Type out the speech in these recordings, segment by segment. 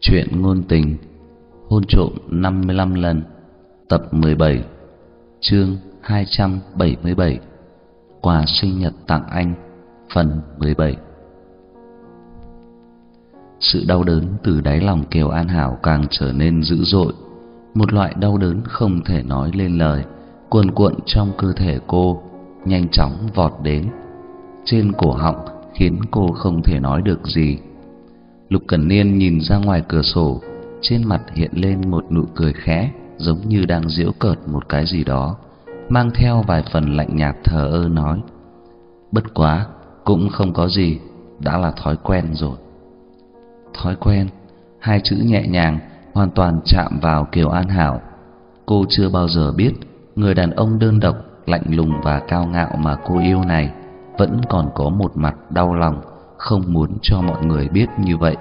Chuyện ngôn tình, Hôn trộm 55 lần, Tập 17 Chương 277 Quà sinh nhật tặng anh, Phần 17 Sự đau đớn từ đáy lòng Kiều An Hảo càng trở nên dữ dội, Một loại đau đớn không thể nói lên lời, Cuồn cuộn trong cơ thể cô, Nhanh chóng vọt đến. Trên cổ họng khiến cô không thể nói được gì. Lục Cẩn Niên nhìn ra ngoài cửa sổ, trên mặt hiện lên một nụ cười khẽ, giống như đang giễu cợt một cái gì đó, mang theo vài phần lạnh nhạt thờ ơ nói: "Bất quá, cũng không có gì, đã là thói quen rồi." Thói quen, hai chữ nhẹ nhàng hoàn toàn chạm vào Kiều An Hảo. Cô chưa bao giờ biết người đàn ông đơn độc, lạnh lùng và cao ngạo mà cô yêu này vẫn còn có một mặt đau lòng không muốn cho mọi người biết như vậy.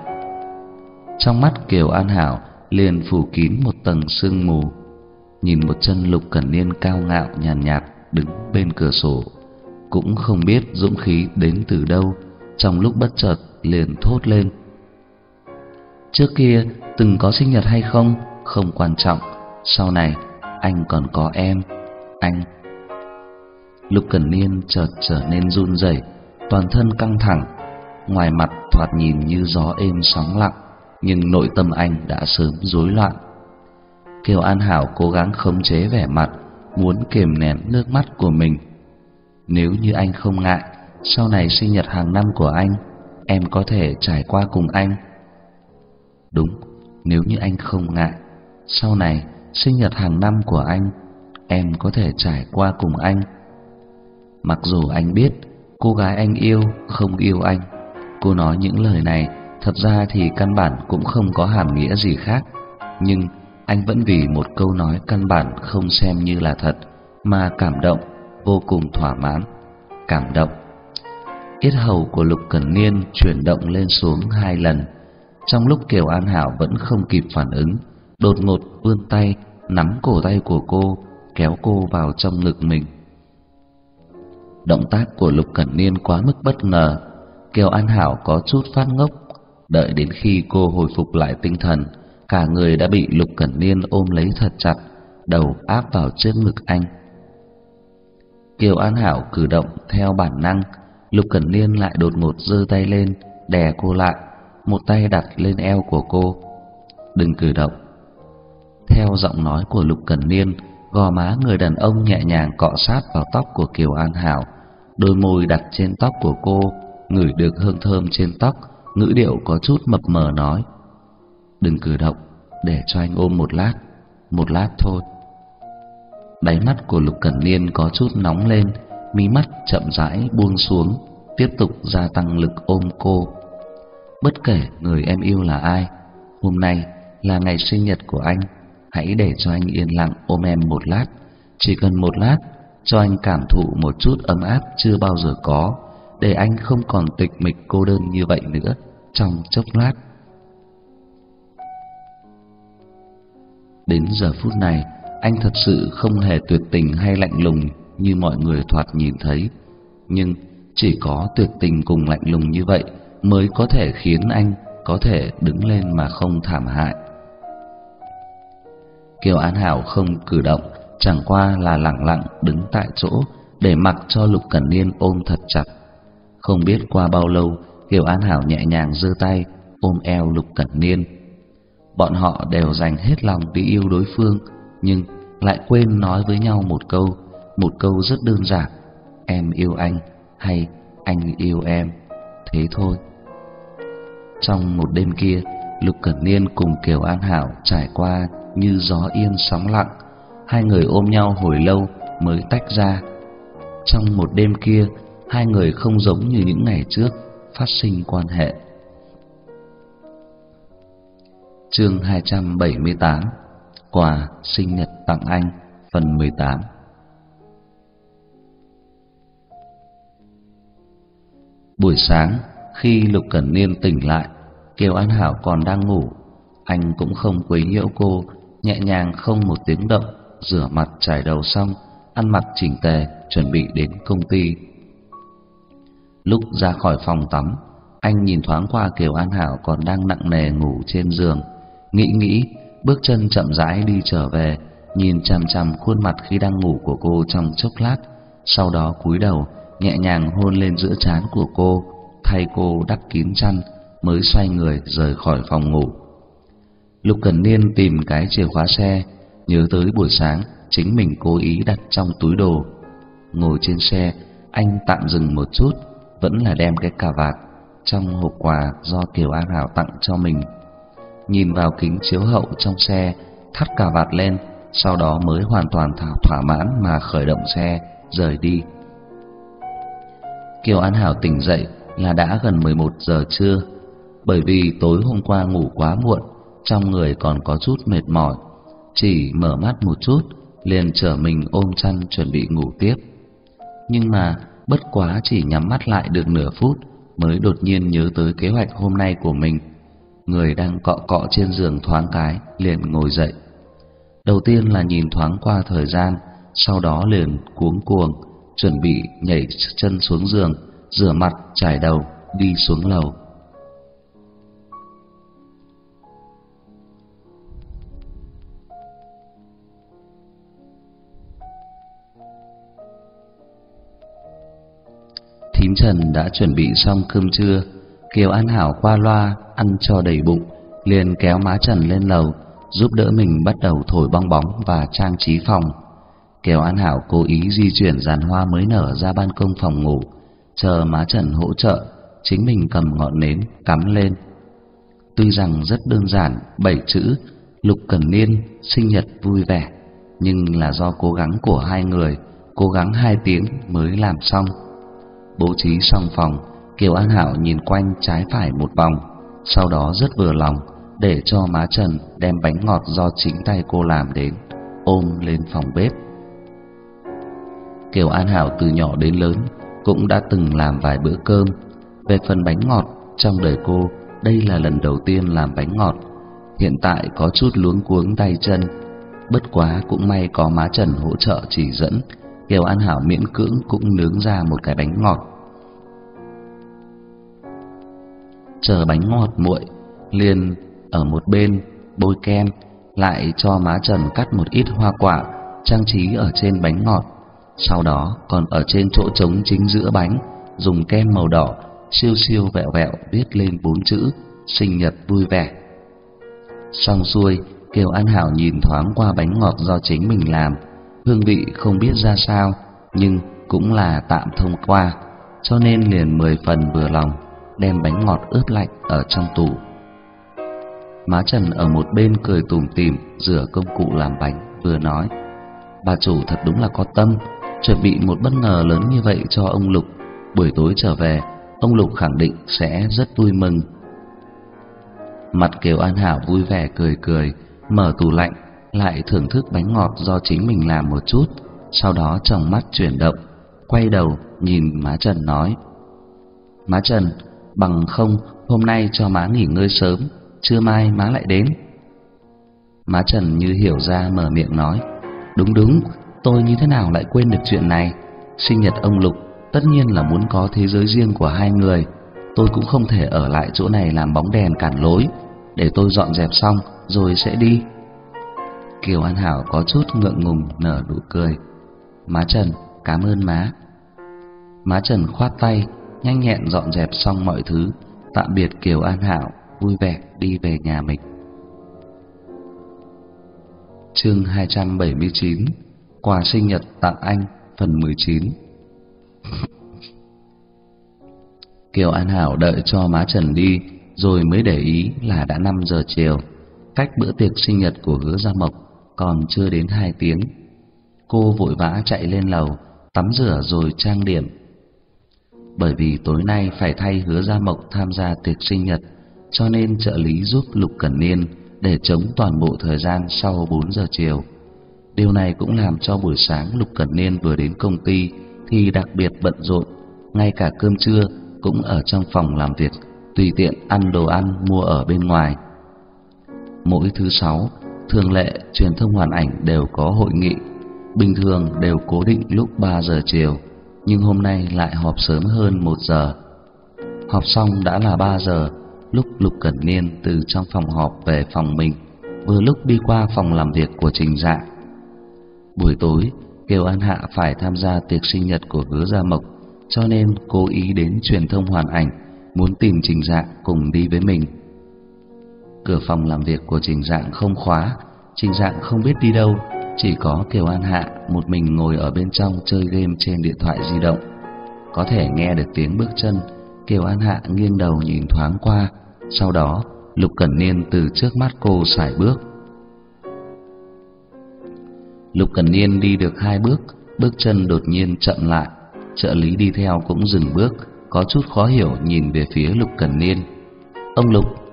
Trong mắt Kiều An Hảo liền phủ kín một tầng sương mù. Nhìn một chân Lục Cẩn Niên cao ngạo nhàn nhạt, nhạt đứng bên cửa sổ, cũng không biết dũng khí đến từ đâu, trong lúc bất chợt liền thốt lên: "Trước kia từng có sinh nhật hay không, không quan trọng, sau này anh còn có em, anh." Lục Cẩn Niên chợt trở nên run rẩy, toàn thân căng thẳng, ngoài mặt thoạt nhìn như gió êm sóng lặng, nhưng nội tâm anh đã sớm rối loạn. Kiều An Hảo cố gắng khống chế vẻ mặt, muốn kềm nén nước mắt của mình. Nếu như anh không ngại, sau này sinh nhật hàng năm của anh, em có thể trải qua cùng anh. Đúng, nếu như anh không ngại, sau này sinh nhật hàng năm của anh, em có thể trải qua cùng anh. Mặc dù anh biết cô gái anh yêu không yêu anh, Cô nói những lời này thật ra thì căn bản cũng không có hàm nghĩa gì khác, nhưng anh vẫn vì một câu nói căn bản không xem như là thật mà cảm động, vô cùng thỏa mãn, cảm động. Yết hầu của Lục Cẩn Niên chuyển động lên xuống hai lần. Trong lúc Kiều An Hảo vẫn không kịp phản ứng, đột ngột vươn tay nắm cổ tay của cô, kéo cô vào trong ngực mình. Động tác của Lục Cẩn Niên quá mức bất ngờ, Kiều An Hảo có chút phát ngốc, đợi đến khi cô hồi phục lại tinh thần, cả người đã bị Lục Cẩn Niên ôm lấy thật chặt, đầu áp vào trước ngực anh. Kiều An Hảo cử động theo bản năng, Lục Cẩn Niên lại đột ngột giơ tay lên, đè cô lại, một tay đặt lên eo của cô. "Đừng cử động." Theo giọng nói của Lục Cẩn Niên, gò má người đàn ông nhẹ nhàng cọ sát vào tóc của Kiều An Hảo, đôi môi đặt trên tóc của cô ngửi được hương thơm trên tóc, ngữ điệu có chút mập mờ nói: "Đừng cử động, để cho anh ôm một lát, một lát thôi." Đáy mắt của Lục Cẩn Niên có chút nóng lên, mí mắt chậm rãi buông xuống, tiếp tục gia tăng lực ôm cô. Bất kể người em yêu là ai, hôm nay là ngày sinh nhật của anh, hãy để cho anh yên lặng ôm em một lát, chỉ cần một lát, cho anh cảm thụ một chút ấm áp chưa bao giờ có để anh không còn tịch mịch cô đơn như vậy nữa trong chốc lát. Đến giờ phút này, anh thật sự không hề tuyệt tình hay lạnh lùng như mọi người thoạt nhìn thấy, nhưng chỉ có tuyệt tình cùng lạnh lùng như vậy mới có thể khiến anh có thể đứng lên mà không thảm hại. Kiều An Hảo không cử động, chẳng qua là lặng lặng đứng tại chỗ để mặc cho Lục Cẩn Niên ôm thật chặt. Không biết qua bao lâu, Kiều An Hảo nhẹ nhàng giơ tay ôm eo Lục Cẩn Niên. Bọn họ đều dành hết lòng đi yêu đối phương, nhưng lại quên nói với nhau một câu, một câu rất đơn giản: em yêu anh hay anh yêu em, thế thôi. Trong một đêm kia, Lục Cẩn Niên cùng Kiều An Hảo trải qua như gió yên sóng lặng, hai người ôm nhau hồi lâu mới tách ra. Trong một đêm kia, hai người không giống như những ngày trước phát sinh quan hệ. Chương 278 Quà sinh nhật tặng anh phần 18 Buổi sáng, khi Lục Cẩn Niên tỉnh lại, Kiều An Hảo còn đang ngủ, anh cũng không quấy nhiễu cô, nhẹ nhàng không một tiếng động, rửa mặt chải đầu xong, ăn mặc chỉnh tề, chuẩn bị đến công ty Lúc ra khỏi phòng tắm, Anh nhìn thoáng qua Kiều An Hảo còn đang nặng nề ngủ trên giường, nghĩ nghĩ, bước chân chậm rãi đi trở về, nhìn chằm chằm khuôn mặt khi đang ngủ của cô trong chốc lát, sau đó cúi đầu nhẹ nhàng hôn lên giữa trán của cô, thay cô đắp kín chăn, mới xoay người rời khỏi phòng ngủ. Lục Cẩn Niên tìm cái chìa khóa xe, nhớ tới buổi sáng chính mình cố ý đặt trong túi đồ. Ngồi trên xe, anh tạm dừng một chút, vẫn là đem cái cà vạt trong hộp quà do Kiều An Hảo tặng cho mình. Nhìn vào kính chiếu hậu trong xe, thắt cà vạt lên, sau đó mới hoàn toàn thỏa, thỏa mãn mà khởi động xe rời đi. Kiều An Hảo tỉnh dậy là đã gần 11 giờ trưa, bởi vì tối hôm qua ngủ quá muộn, trong người còn có chút mệt mỏi, chỉ mở mắt một chút liền trở mình ôm chăn chuẩn bị ngủ tiếp. Nhưng mà bất quá chỉ nhắm mắt lại được nửa phút mới đột nhiên nhớ tới kế hoạch hôm nay của mình. Người đang cọ cọ trên giường thoáng cái liền ngồi dậy. Đầu tiên là nhìn thoáng qua thời gian, sau đó liền cuống cuồng chuẩn bị nhảy chân xuống giường, rửa mặt, chải đầu, đi xuống lầu. Thím Trần đã chuẩn bị xong cơm trưa, Kiều An Hảo qua loa ăn cho đầy bụng, liền kéo má Trần lên lầu, giúp đỡ mình bắt đầu thổi bong bóng và trang trí phòng. Kiều An Hảo cố ý di chuyển giàn hoa mới nở ra ban công phòng ngủ, chờ má Trần hỗ trợ, chính mình cầm ngọn nến cắm lên. Tuy rằng rất đơn giản, bảy chữ Lục Cẩn Niên sinh nhật vui vẻ, nhưng là do cố gắng của hai người, cố gắng hai tiếng mới làm xong. Bố trí xong phòng, Kiều An Hảo nhìn quanh trái phải một vòng, sau đó rất vừa lòng để cho má Trần đem bánh ngọt do chính tay cô làm đến, ôm lên phòng bếp. Kiều An Hảo từ nhỏ đến lớn cũng đã từng làm vài bữa cơm. Về phần bánh ngọt, trong đời cô, đây là lần đầu tiên làm bánh ngọt. Hiện tại có chút luống cuống tay chân, bất quá cũng may có má Trần hỗ trợ chỉ dẫn, Kiều An Hảo miễn cưỡng cũng nướng ra một cái bánh ngọt. Chờ bánh ngọt nguội, liền ở một bên bôi kem, lại cho má Trần cắt một ít hoa quả trang trí ở trên bánh ngọt sau đó còn ở trên chỗ trống chính giữa bánh dùng kem màu đỏ siêu siêu vẹo vẹo viết lên bốn chữ sinh nhật vui vẻ. Xong xuôi, Kiều An Hảo nhìn thoáng qua bánh ngọt do chính mình làm, hương vị không biết ra sao, nhưng cũng là tạm thông qua, cho nên liền mười phần vừa lòng, đem bánh ngọt ướp lạnh ở trong tủ. Má Trần ở một bên cười tủm tỉm rửa công cụ làm bánh, vừa nói: "Bà chủ thật đúng là có tâm, chuẩn bị một bất ngờ lớn như vậy cho ông Lục. Buổi tối trở về, ông Lục khẳng định sẽ rất vui mừng. Mặt Kiều An Hảo vui vẻ cười cười, mở tủ lạnh, lại thưởng thức bánh ngọt do chính mình làm một chút, sau đó trong mắt chuyển động, quay đầu nhìn má Trần nói: "Má Trần, bằng không hôm nay cho má nghỉ ngơi sớm, trưa mai má lại đến." Má Trần như hiểu ra mở miệng nói: "Đúng đúng, tôi như thế nào lại quên được chuyện này? Sinh nhật ông Lục tất nhiên là muốn có thế giới riêng của hai người. Tôi cũng không thể ở lại chỗ này làm bóng đèn cản lối. Để tôi dọn dẹp xong rồi sẽ đi. Kiều An Hảo có chút ngượng ngùng nở nụ cười. Má Trần, cảm ơn má. Má Trần khoát tay, nhanh nhẹn dọn dẹp xong mọi thứ, tạm biệt Kiều An Hảo, vui vẻ đi về nhà mình. Chương 279 Quà sinh nhật tặng anh phần 19 Kiều An Hảo đợi cho má Trần đi rồi mới để ý là đã 5 giờ chiều, cách bữa tiệc sinh nhật của Hứa Gia Mộc còn chưa đến 2 tiếng. Cô vội vã chạy lên lầu, tắm rửa rồi trang điểm. Bởi vì tối nay phải thay Hứa Gia Mộc tham gia tiệc sinh nhật, cho nên trợ lý giúp Lục Cẩn Niên để chống toàn bộ thời gian sau 4 giờ chiều. Điều này cũng làm cho buổi sáng Lục Cẩn Niên vừa đến công ty thì đặc biệt bận rộn, ngay cả cơm trưa cũng ở trong phòng làm việc, tùy tiện ăn đồ ăn mua ở bên ngoài. Mỗi thứ sáu, thường lệ truyền thông hoàn ảnh đều có hội nghị, bình thường đều cố định lúc 3 giờ chiều, nhưng hôm nay lại họp sớm hơn 1 giờ. Họp xong đã là 3 giờ, lúc Lục Cẩn Niên từ trong phòng họp về phòng mình, vừa lúc đi qua phòng làm việc của Trình Dạ. Buổi tối, Kiều An Hạ phải tham gia tiệc sinh nhật của Hứa Gia Mộc, cho nên cố ý đến truyền thông hoàn ảnh, muốn tìm Trình Dạ cùng đi với mình. Cửa phòng làm việc của Trình Dạng không khóa, Trình Dạng không biết đi đâu, chỉ có Kiều An Hạ một mình ngồi ở bên trong chơi game trên điện thoại di động. Có thể nghe được tiếng bước chân, Kiều An Hạ nghiêng đầu nhìn thoáng qua, sau đó Lục Cẩn Niên từ trước mắt cô sải bước. Lục Cẩn Niên đi được hai bước, bước chân đột nhiên chậm lại, trợ lý đi theo cũng dừng bước, có chút khó hiểu nhìn về phía Lục Cẩn Niên. "Ông Lục."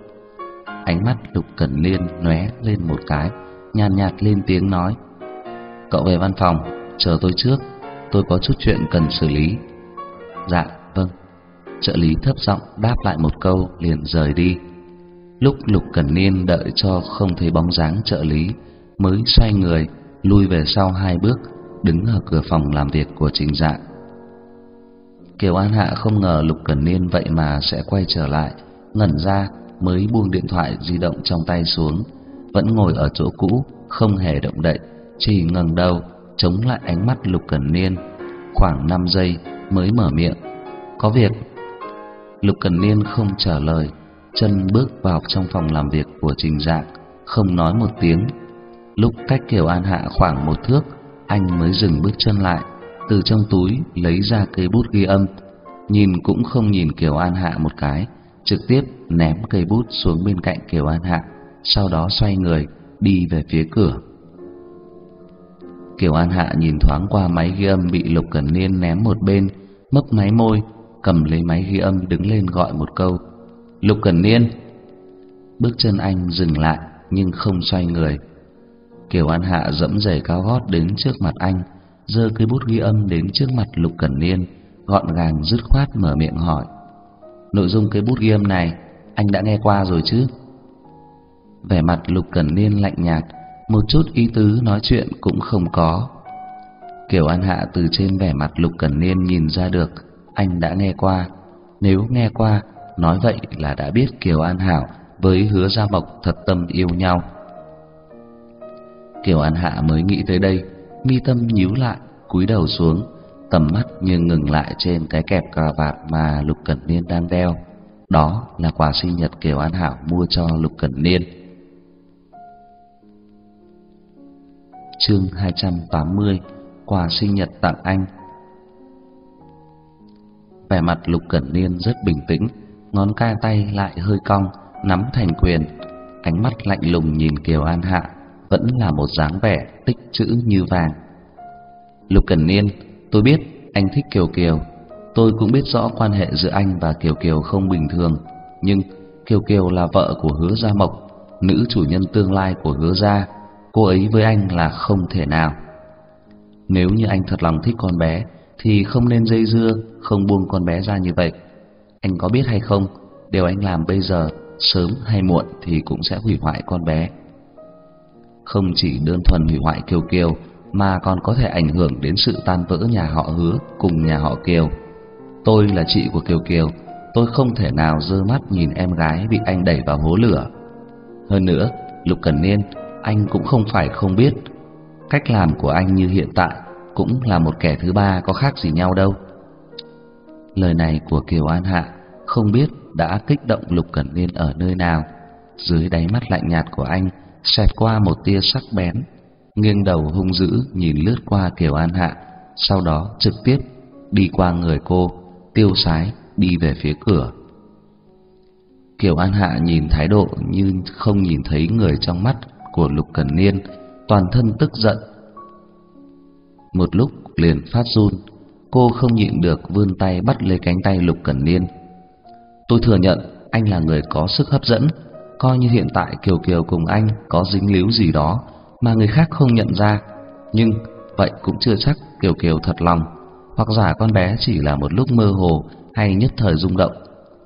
Ánh mắt Lục Cẩn liên lóe lên một cái, nhàn nhạt, nhạt lên tiếng nói: "Cậu về văn phòng, chờ tôi trước, tôi có chút chuyện cần xử lý." "Dạ, vâng." Trợ lý thấp giọng đáp lại một câu liền rời đi. Lúc Lục Cẩn liên đợi cho không thấy bóng dáng trợ lý, mới xoay người, lui về sau hai bước, đứng ở cửa phòng làm việc của Trình Dạ. Kiều An Hạ không ngờ Lục Cẩn Niên vậy mà sẽ quay trở lại, ngẩn ra mới buông điện thoại di động trong tay xuống, vẫn ngồi ở chỗ cũ, không hề động đậy, chỉ ngẩng đầu chống lại ánh mắt Lục Cẩn Niên, khoảng 5 giây mới mở miệng, "Có việc." Lục Cẩn Niên không trả lời, chân bước vào trong phòng làm việc của Trình Dạng, không nói một tiếng. Lúc cách Kiều An Hạ khoảng một thước, anh mới dừng bước chân lại, từ trong túi lấy ra cây bút ghi âm, nhìn cũng không nhìn Kiều An Hạ một cái, trực tiếp ném cây bút xuống bên cạnh Kiều An Hạ, sau đó xoay người đi về phía cửa. Kiều An Hạ nhìn thoáng qua máy ghi âm bị Lục Cẩn Niên ném một bên, mấp máy môi, cầm lấy máy ghi âm đứng lên gọi một câu lục cẩn niên bước chân anh dừng lại nhưng không xoay người kiều an hạ dẫm giày cao gót đến trước mặt anh giơ cây bút ghi âm đến trước mặt lục cẩn niên gọn gàng dứt khoát mở miệng hỏi nội dung cây bút ghi âm này anh đã nghe qua rồi chứ vẻ mặt lục cẩn niên lạnh nhạt một chút ý tứ nói chuyện cũng không có kiều an hạ từ trên vẻ mặt lục cẩn niên nhìn ra được anh đã nghe qua. Nếu nghe qua, nói vậy là đã biết Kiều An Hảo với Hứa Gia Mộc thật tâm yêu nhau. Kiều An Hạ mới nghĩ tới đây, mi tâm nhíu lại, cúi đầu xuống, tầm mắt nhưng ngừng lại trên cái kẹp cà vạt mà Lục Cẩn Niên đang đeo. Đó là quà sinh nhật Kiều An Hảo mua cho Lục Cẩn Niên. Chương 280: Quà sinh nhật tặng anh vẻ mặt Lục Cẩn Niên rất bình tĩnh, ngón ca tay lại hơi cong, nắm thành quyền, ánh mắt lạnh lùng nhìn Kiều An Hạ, vẫn là một dáng vẻ tích chữ như vàng. Lục Cẩn Niên, tôi biết anh thích Kiều Kiều, tôi cũng biết rõ quan hệ giữa anh và Kiều Kiều không bình thường, nhưng Kiều Kiều là vợ của Hứa Gia Mộc, nữ chủ nhân tương lai của Hứa gia, cô ấy với anh là không thể nào. Nếu như anh thật lòng thích con bé thì không nên dây dưa, không buông con bé ra như vậy. Anh có biết hay không, điều anh làm bây giờ sớm hay muộn thì cũng sẽ hủy hoại con bé. Không chỉ đơn thuần hủy hoại Kiều Kiều mà còn có thể ảnh hưởng đến sự tan vỡ nhà họ Hứa cùng nhà họ Kiều. Tôi là chị của Kiều Kiều, tôi không thể nào dơ mắt nhìn em gái bị anh đẩy vào hố lửa. Hơn nữa, Lục Cẩn Niên, anh cũng không phải không biết cách làm của anh như hiện tại cũng là một kẻ thứ ba có khác gì nhau đâu. Lời này của Kiều An Hạ không biết đã kích động Lục Cẩn Niên ở nơi nào. Dưới đáy mắt lạnh nhạt của anh xẹt qua một tia sắc bén, nghiêng đầu hung dữ nhìn lướt qua Kiều An Hạ, sau đó trực tiếp đi qua người cô, tiêu sái đi về phía cửa. Kiều An Hạ nhìn thái độ như không nhìn thấy người trong mắt của Lục Cẩn Niên, toàn thân tức giận một lúc liền phát run, cô không nhịn được vươn tay bắt lấy cánh tay Lục Cẩn Niên. Tôi thừa nhận anh là người có sức hấp dẫn, coi như hiện tại Kiều Kiều cùng anh có dính líu gì đó mà người khác không nhận ra, nhưng vậy cũng chưa chắc Kiều Kiều thật lòng, hoặc giả con bé chỉ là một lúc mơ hồ hay nhất thời rung động.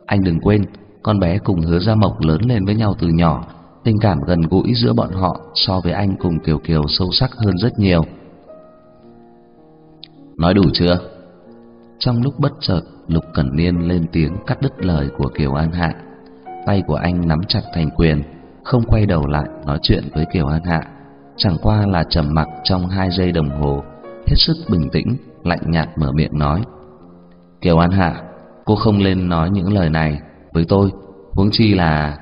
Anh đừng quên, con bé cùng Hứa Gia Mộc lớn lên với nhau từ nhỏ, tình cảm gần gũi giữa bọn họ so với anh cùng Kiều Kiều sâu sắc hơn rất nhiều nói đủ chưa Trong lúc bất chợt, Lục Cẩn Niên lên tiếng cắt đứt lời của Kiều An Hạ. Tay của anh nắm chặt thành quyền, không quay đầu lại nói chuyện với Kiều An Hạ, chẳng qua là trầm mặc trong hai giây đồng hồ, hết sức bình tĩnh, lạnh nhạt mở miệng nói: "Kiều An Hạ, cô không lên nói những lời này với tôi, huống chi là..."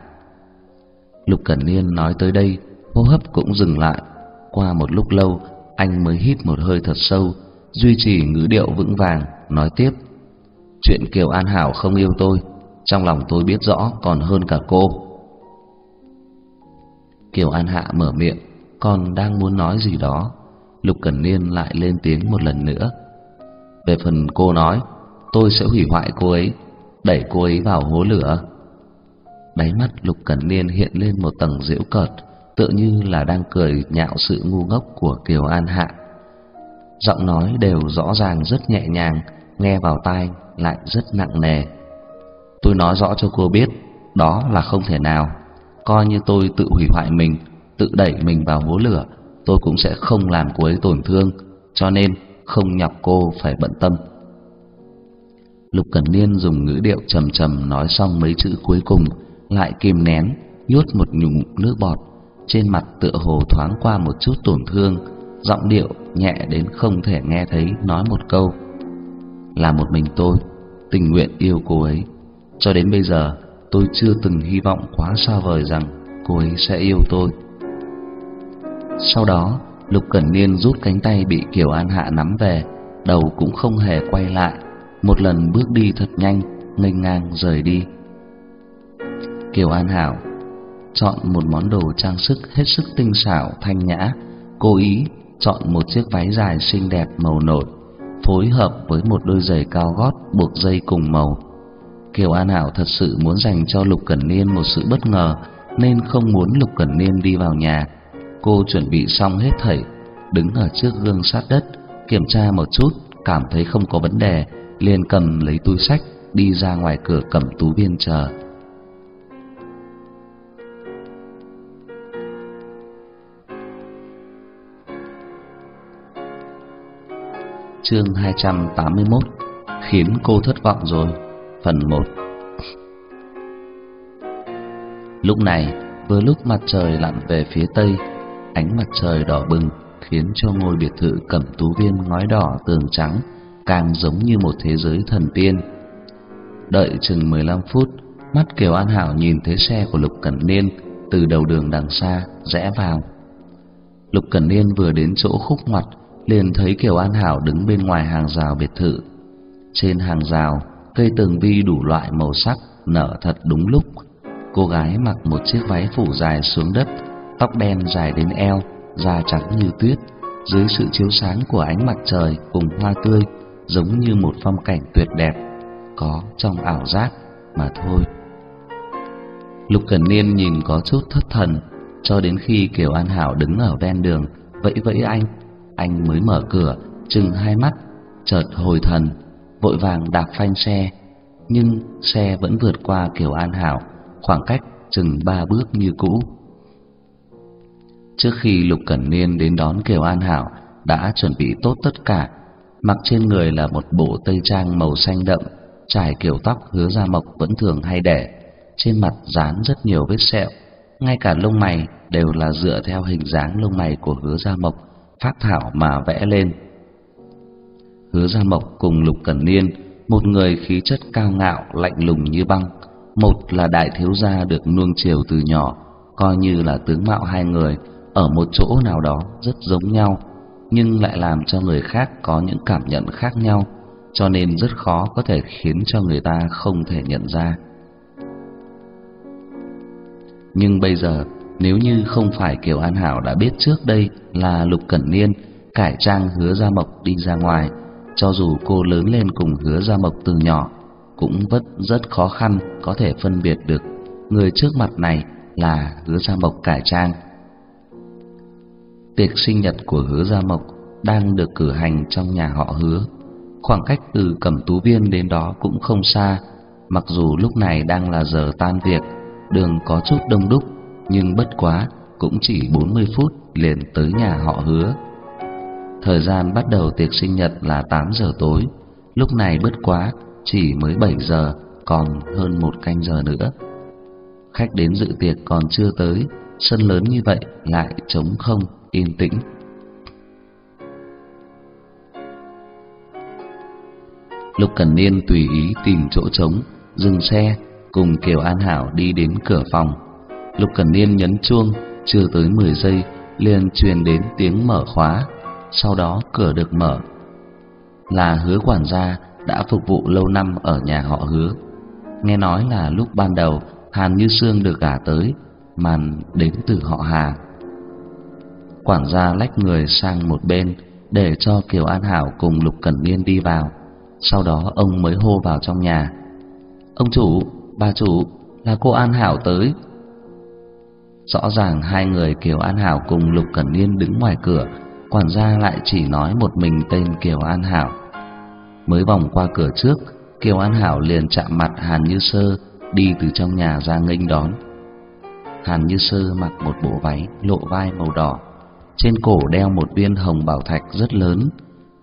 Lục Cẩn Niên nói tới đây, hô hấp cũng dừng lại. Qua một lúc lâu, anh mới hít một hơi thật sâu, duy trì ngữ điệu vững vàng, nói tiếp: "Chuyện Kiều An Hảo không yêu tôi, trong lòng tôi biết rõ còn hơn cả cô." Kiều An Hạ mở miệng, còn đang muốn nói gì đó, Lục Cẩn Niên lại lên tiếng một lần nữa. Về phần cô nói, tôi sẽ hủy hoại cô ấy, đẩy cô ấy vào hố lửa. Đáy mắt Lục Cẩn Niên hiện lên một tầng giễu cợt, tựa như là đang cười nhạo sự ngu ngốc của Kiều An Hạ. Giọng nói đều rõ ràng rất nhẹ nhàng, nghe vào tai lại rất nặng nề. Tôi nói rõ cho cô biết, đó là không thể nào coi như tôi tự hủy hoại mình, tự đẩy mình vào hố lửa, tôi cũng sẽ không làm cô ấy tổn thương, cho nên không nhọc cô phải bận tâm. Lục Cẩn Niên dùng ngữ điệu trầm trầm nói xong mấy chữ cuối cùng, lại kìm nén, nhốt một nhụm nước bọt, trên mặt tựa hồ thoáng qua một chút tổn thương, giọng điệu nhẹ đến không thể nghe thấy nói một câu: "Là một mình tôi, tình nguyện yêu cô ấy, cho đến bây giờ tôi chưa từng hy vọng quá xa vời rằng cô ấy sẽ yêu tôi. Sau đó, Lục Cẩn Niên rút cánh tay bị Kiều An Hạ nắm về, đầu cũng không hề quay lại, một lần bước đi thật nhanh, nghênh ngang rời đi. Kiều An Hảo chọn một món đồ trang sức hết sức tinh xảo thanh nhã, cố ý chọn một chiếc váy dài xinh đẹp màu nổi, phối hợp với một đôi giày cao gót buộc dây cùng màu Kiều An Hảo thật sự muốn dành cho Lục Cẩn Niên một sự bất ngờ, nên không muốn Lục Cẩn Niên đi vào nhà. Cô chuẩn bị xong hết thảy, đứng ở trước gương sát đất, kiểm tra một chút, cảm thấy không có vấn đề, liền cầm lấy túi sách đi ra ngoài cửa cầm tú viên chờ. Chương 281 khiến cô thất vọng rồi. Phần 1 Lúc này, vừa lúc mặt trời lặn về phía tây, ánh mặt trời đỏ bừng khiến cho ngôi biệt thự Cẩm Tú Viên ngói đỏ tường trắng càng giống như một thế giới thần tiên. Đợi chừng 15 phút, mắt Kiều An Hảo nhìn thấy xe của Lục Cẩn Niên từ đầu đường đằng xa rẽ vào. Lục Cẩn Niên vừa đến chỗ khúc ngoặt, liền thấy Kiều An Hảo đứng bên ngoài hàng rào biệt thự. Trên hàng rào cây tường vi đủ loại màu sắc nở thật đúng lúc. Cô gái mặc một chiếc váy phủ dài xuống đất, tóc đen dài đến eo, da trắng như tuyết, dưới sự chiếu sáng của ánh mặt trời cùng hoa tươi, giống như một phong cảnh tuyệt đẹp, có trong ảo giác mà thôi. Lục Cẩn Niên nhìn có chút thất thần, cho đến khi Kiều An Hảo đứng ở ven đường, vẫy vẫy anh, anh mới mở cửa, chừng hai mắt, chợt hồi thần, vội vàng đạp phanh xe, nhưng xe vẫn vượt qua Kiều An Hảo, khoảng cách chừng ba bước như cũ. Trước khi Lục Cẩn Niên đến đón Kiều An Hảo, đã chuẩn bị tốt tất cả, mặc trên người là một bộ tây trang màu xanh đậm, trải kiểu tóc hứa ra mộc vẫn thường hay để, trên mặt dán rất nhiều vết sẹo, ngay cả lông mày đều là dựa theo hình dáng lông mày của hứa gia mộc phát thảo mà vẽ lên. Hứa Gia Mộc cùng Lục Cẩn Niên, một người khí chất cao ngạo, lạnh lùng như băng, một là đại thiếu gia được nuông chiều từ nhỏ, coi như là tướng mạo hai người ở một chỗ nào đó rất giống nhau, nhưng lại làm cho người khác có những cảm nhận khác nhau, cho nên rất khó có thể khiến cho người ta không thể nhận ra. Nhưng bây giờ, nếu như không phải Kiều An Hảo đã biết trước đây là Lục Cẩn Niên cải trang hứa Gia Mộc đi ra ngoài, cho dù cô lớn lên cùng Hứa Gia Mộc từ nhỏ, cũng vẫn rất khó khăn có thể phân biệt được người trước mặt này là Hứa Gia Mộc cải trang. Tiệc sinh nhật của Hứa Gia Mộc đang được cử hành trong nhà họ Hứa. Khoảng cách từ Cẩm Tú Viên đến đó cũng không xa, mặc dù lúc này đang là giờ tan việc, đường có chút đông đúc, nhưng bất quá cũng chỉ 40 phút liền tới nhà họ Hứa. Thời gian bắt đầu tiệc sinh nhật là 8 giờ tối. Lúc này bất quá chỉ mới 7 giờ, còn hơn một canh giờ nữa. Khách đến dự tiệc còn chưa tới, sân lớn như vậy lại trống không, yên tĩnh. Lục Cẩn Niên tùy ý tìm chỗ trống, dừng xe, cùng Kiều An Hảo đi đến cửa phòng. Lục Cẩn Niên nhấn chuông, chưa tới 10 giây liền truyền đến tiếng mở khóa, sau đó cửa được mở. Là Hứa quản gia đã phục vụ lâu năm ở nhà họ Hứa. Nghe nói là lúc ban đầu Hàn Như Sương được gả tới, màn đến từ họ Hà. Quản gia lách người sang một bên để cho Kiều An Hảo cùng Lục Cẩn Niên đi vào. Sau đó ông mới hô vào trong nhà. Ông chủ, bà chủ, là cô An Hảo tới. Rõ ràng hai người Kiều An Hảo cùng Lục Cẩn Niên đứng ngoài cửa, quản gia lại chỉ nói một mình tên Kiều An Hảo. Mới vòng qua cửa trước, Kiều An Hảo liền chạm mặt Hàn Như Sơ đi từ trong nhà ra nghênh đón. Hàn Như Sơ mặc một bộ váy lộ vai màu đỏ, trên cổ đeo một viên hồng bảo thạch rất lớn,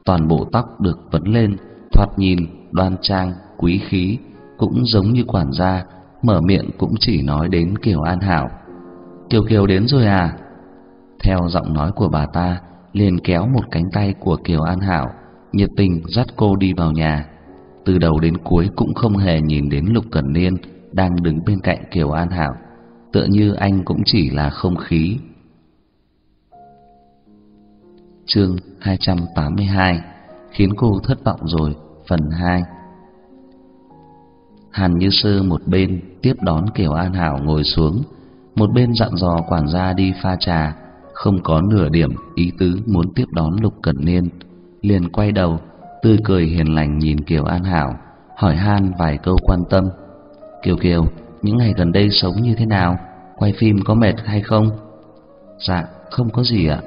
toàn bộ tóc được vấn lên, thoạt nhìn đoan trang, quý khí, cũng giống như quản gia, mở miệng cũng chỉ nói đến Kiều An Hảo. Kiều Kiều đến rồi à? Theo giọng nói của bà ta, liền kéo một cánh tay của Kiều An Hảo, nhiệt tình dắt cô đi vào nhà. Từ đầu đến cuối cũng không hề nhìn đến Lục Cẩn Niên đang đứng bên cạnh Kiều An Hảo, tựa như anh cũng chỉ là không khí. Chương 282 khiến cô thất vọng rồi, phần 2. Hàn Như Sơ một bên tiếp đón Kiều An Hảo ngồi xuống, một bên dặn dò quản gia đi pha trà, không có nửa điểm ý tứ muốn tiếp đón Lục Cẩn Niên, liền quay đầu, tươi cười hiền lành nhìn Kiều An Hảo, hỏi han vài câu quan tâm. Kiều Kiều, những ngày gần đây sống như thế nào? Quay phim có mệt hay không? Dạ, không có gì ạ.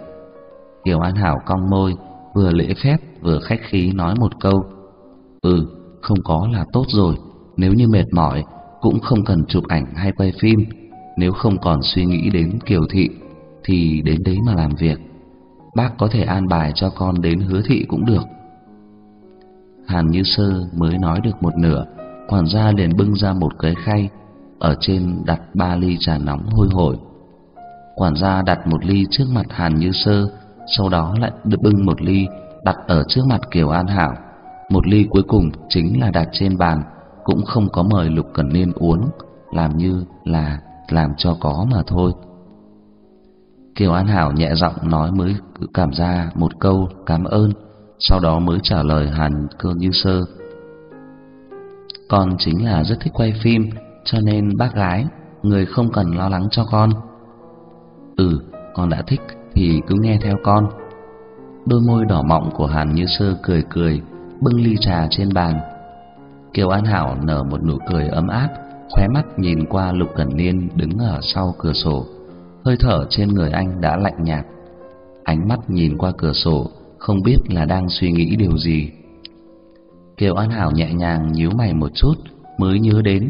Kiều An Hảo cong môi, vừa lễ phép vừa khách khí nói một câu. Ừ, không có là tốt rồi. Nếu như mệt mỏi, cũng không cần chụp ảnh hay quay phim. Nếu không còn suy nghĩ đến Kiều Thị, thì đến đấy mà làm việc. Bác có thể an bài cho con đến Hứa Thị cũng được. Hàn Như Sơ mới nói được một nửa, quản gia liền bưng ra một cái khay, ở trên đặt ba ly trà nóng hôi hổi. Quản gia đặt một ly trước mặt Hàn Như Sơ, sau đó lại được bưng một ly đặt ở trước mặt Kiều An Hảo. Một ly cuối cùng chính là đặt trên bàn, cũng không có mời Lục Cẩn Niên uống, làm như là làm cho có mà thôi. Kiều An Hảo nhẹ giọng nói mới cảm ra một câu cảm ơn, sau đó mới trả lời Hàn Cơ Như Sơ. Con chính là rất thích quay phim, cho nên bác gái, người không cần lo lắng cho con. Ừ, con đã thích thì cứ nghe theo con. Đôi môi đỏ mọng của Hàn Như Sơ cười cười, bưng ly trà trên bàn. Kiều An Hảo nở một nụ cười ấm áp, khóe mắt nhìn qua Lục Cẩn Niên đứng ở sau cửa sổ, hơi thở trên người anh đã lạnh nhạt. Ánh mắt nhìn qua cửa sổ, không biết là đang suy nghĩ điều gì. Kiều An Hảo nhẹ nhàng nhíu mày một chút, mới nhớ đến,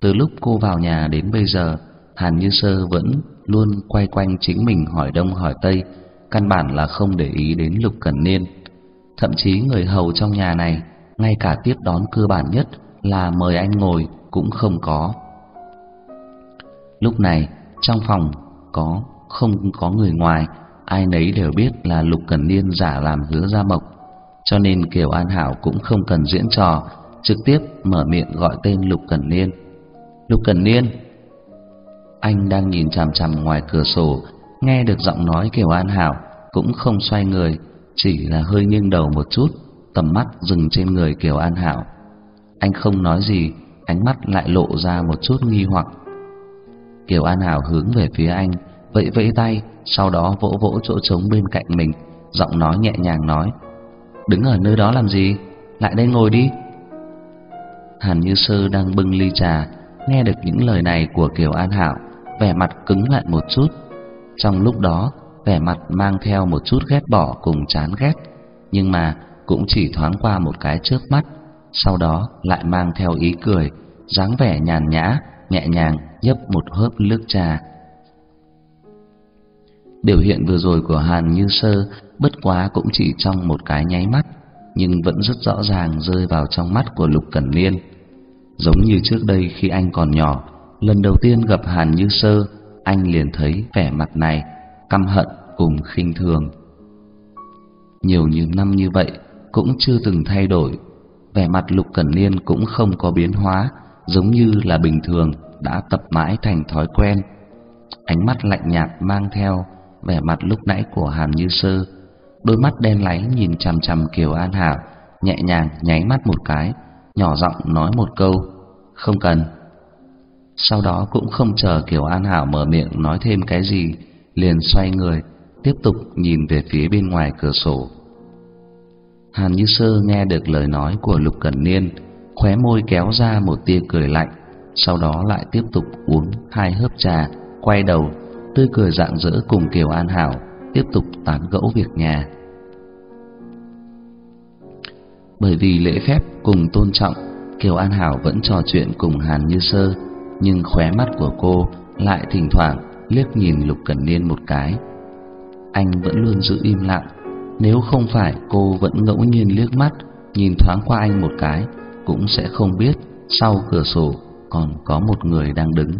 từ lúc cô vào nhà đến bây giờ, Hàn Như Sơ vẫn luôn quay quanh chính mình hỏi đông hỏi tây, căn bản là không để ý đến Lục Cẩn Niên. Thậm chí người hầu trong nhà này, ngay cả tiếp đón cơ bản nhất là mời anh ngồi cũng không có. Lúc này, trong phòng có không có người ngoài, ai nấy đều biết là Lục Cẩn Niên giả làm hứa gia mộc, cho nên Kiều An Hảo cũng không cần diễn trò, trực tiếp mở miệng gọi tên Lục Cẩn Niên. Lục Cẩn Niên. Anh đang nhìn chằm chằm ngoài cửa sổ, nghe được giọng nói kiểu An Hảo, cũng không xoay người, chỉ là hơi nghiêng đầu một chút, tầm mắt dừng trên người kiểu An Hảo. Anh không nói gì, ánh mắt lại lộ ra một chút nghi hoặc. Kiều An Hảo hướng về phía anh, vẫy vẫy tay, sau đó vỗ vỗ chỗ trống bên cạnh mình, giọng nói nhẹ nhàng nói: "Đứng ở nơi đó làm gì? Lại đây ngồi đi." Hàn Như Sơ đang bưng ly trà, nghe được những lời này của Kiều An Hảo, vẻ mặt cứng lại một chút. Trong lúc đó, vẻ mặt mang theo một chút ghét bỏ cùng chán ghét, nhưng mà cũng chỉ thoáng qua một cái trước mắt, sau đó lại mang theo ý cười, dáng vẻ nhàn nhã, nhẹ nhàng nhấp một hớp nước trà. Biểu hiện vừa rồi của Hàn Như Sơ bất quá cũng chỉ trong một cái nháy mắt, nhưng vẫn rất rõ ràng rơi vào trong mắt của Lục Cẩn Liên. Giống như trước đây khi anh còn nhỏ, lần đầu tiên gặp Hàn Như Sơ, anh liền thấy vẻ mặt này căm hận cùng khinh thường. Nhiều như năm như vậy cũng chưa từng thay đổi, vẻ mặt Lục Cẩn Niên cũng không có biến hóa, giống như là bình thường đã tập mãi thành thói quen. Ánh mắt lạnh nhạt mang theo vẻ mặt lúc nãy của Hàn Như Sơ, đôi mắt đen láy nhìn chằm chằm Kiều An Hảo, nhẹ nhàng nháy mắt một cái, nhỏ giọng nói một câu, "Không cần." Sau đó cũng không chờ Kiều An Hảo mở miệng nói thêm cái gì, liền xoay người, tiếp tục nhìn về phía bên ngoài cửa sổ. Hàn Như Sơ nghe được lời nói của Lục Cẩn Niên, khóe môi kéo ra một tia cười lạnh, sau đó lại tiếp tục uống hai hớp trà, quay đầu, tươi cười rạng rỡ cùng Kiều An Hảo tiếp tục tán gẫu việc nhà. Bởi vì lễ phép cùng tôn trọng, Kiều An Hảo vẫn trò chuyện cùng Hàn Như Sơ, nhưng khóe mắt của cô lại thỉnh thoảng liếc nhìn Lục Cẩn Niên một cái. Anh vẫn luôn giữ im lặng, nếu không phải cô vẫn ngẫu nhiên liếc mắt nhìn thoáng qua anh một cái, cũng sẽ không biết sau cửa sổ còn có một người đang đứng.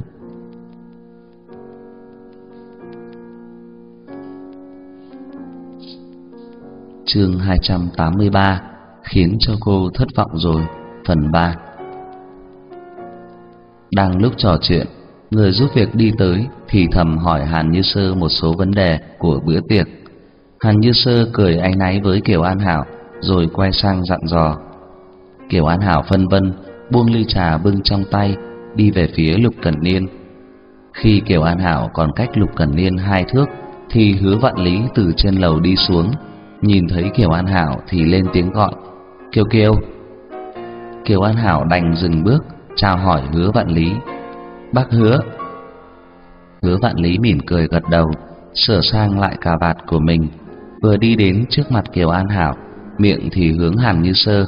Chương 283 khiến cho cô thất vọng rồi, phần 3. Đang lúc trò chuyện, người giúp việc đi tới thì thầm hỏi Hàn Như Sơ một số vấn đề của bữa tiệc. Hàn Như Sơ cười áy náy với Kiều An Hảo, rồi quay sang dặn dò. Kiều An Hảo phân vân, buông ly trà bưng trong tay, đi về phía Lục Cẩn Niên. Khi Kiều An Hảo còn cách Lục Cẩn Niên hai thước, thì Hứa Vạn Lý từ trên lầu đi xuống, nhìn thấy Kiều An Hảo thì lên tiếng gọi, "Kiều Kiều." Kiều An Hảo đành dừng bước, chào hỏi Hứa Vạn Lý. "Bác Hứa." Hứa Vạn Lý mỉm cười gật đầu, sửa sang lại cà vạt của mình, vừa đi đến trước mặt Kiều An Hảo, miệng thì hướng Hàn Như Sơ.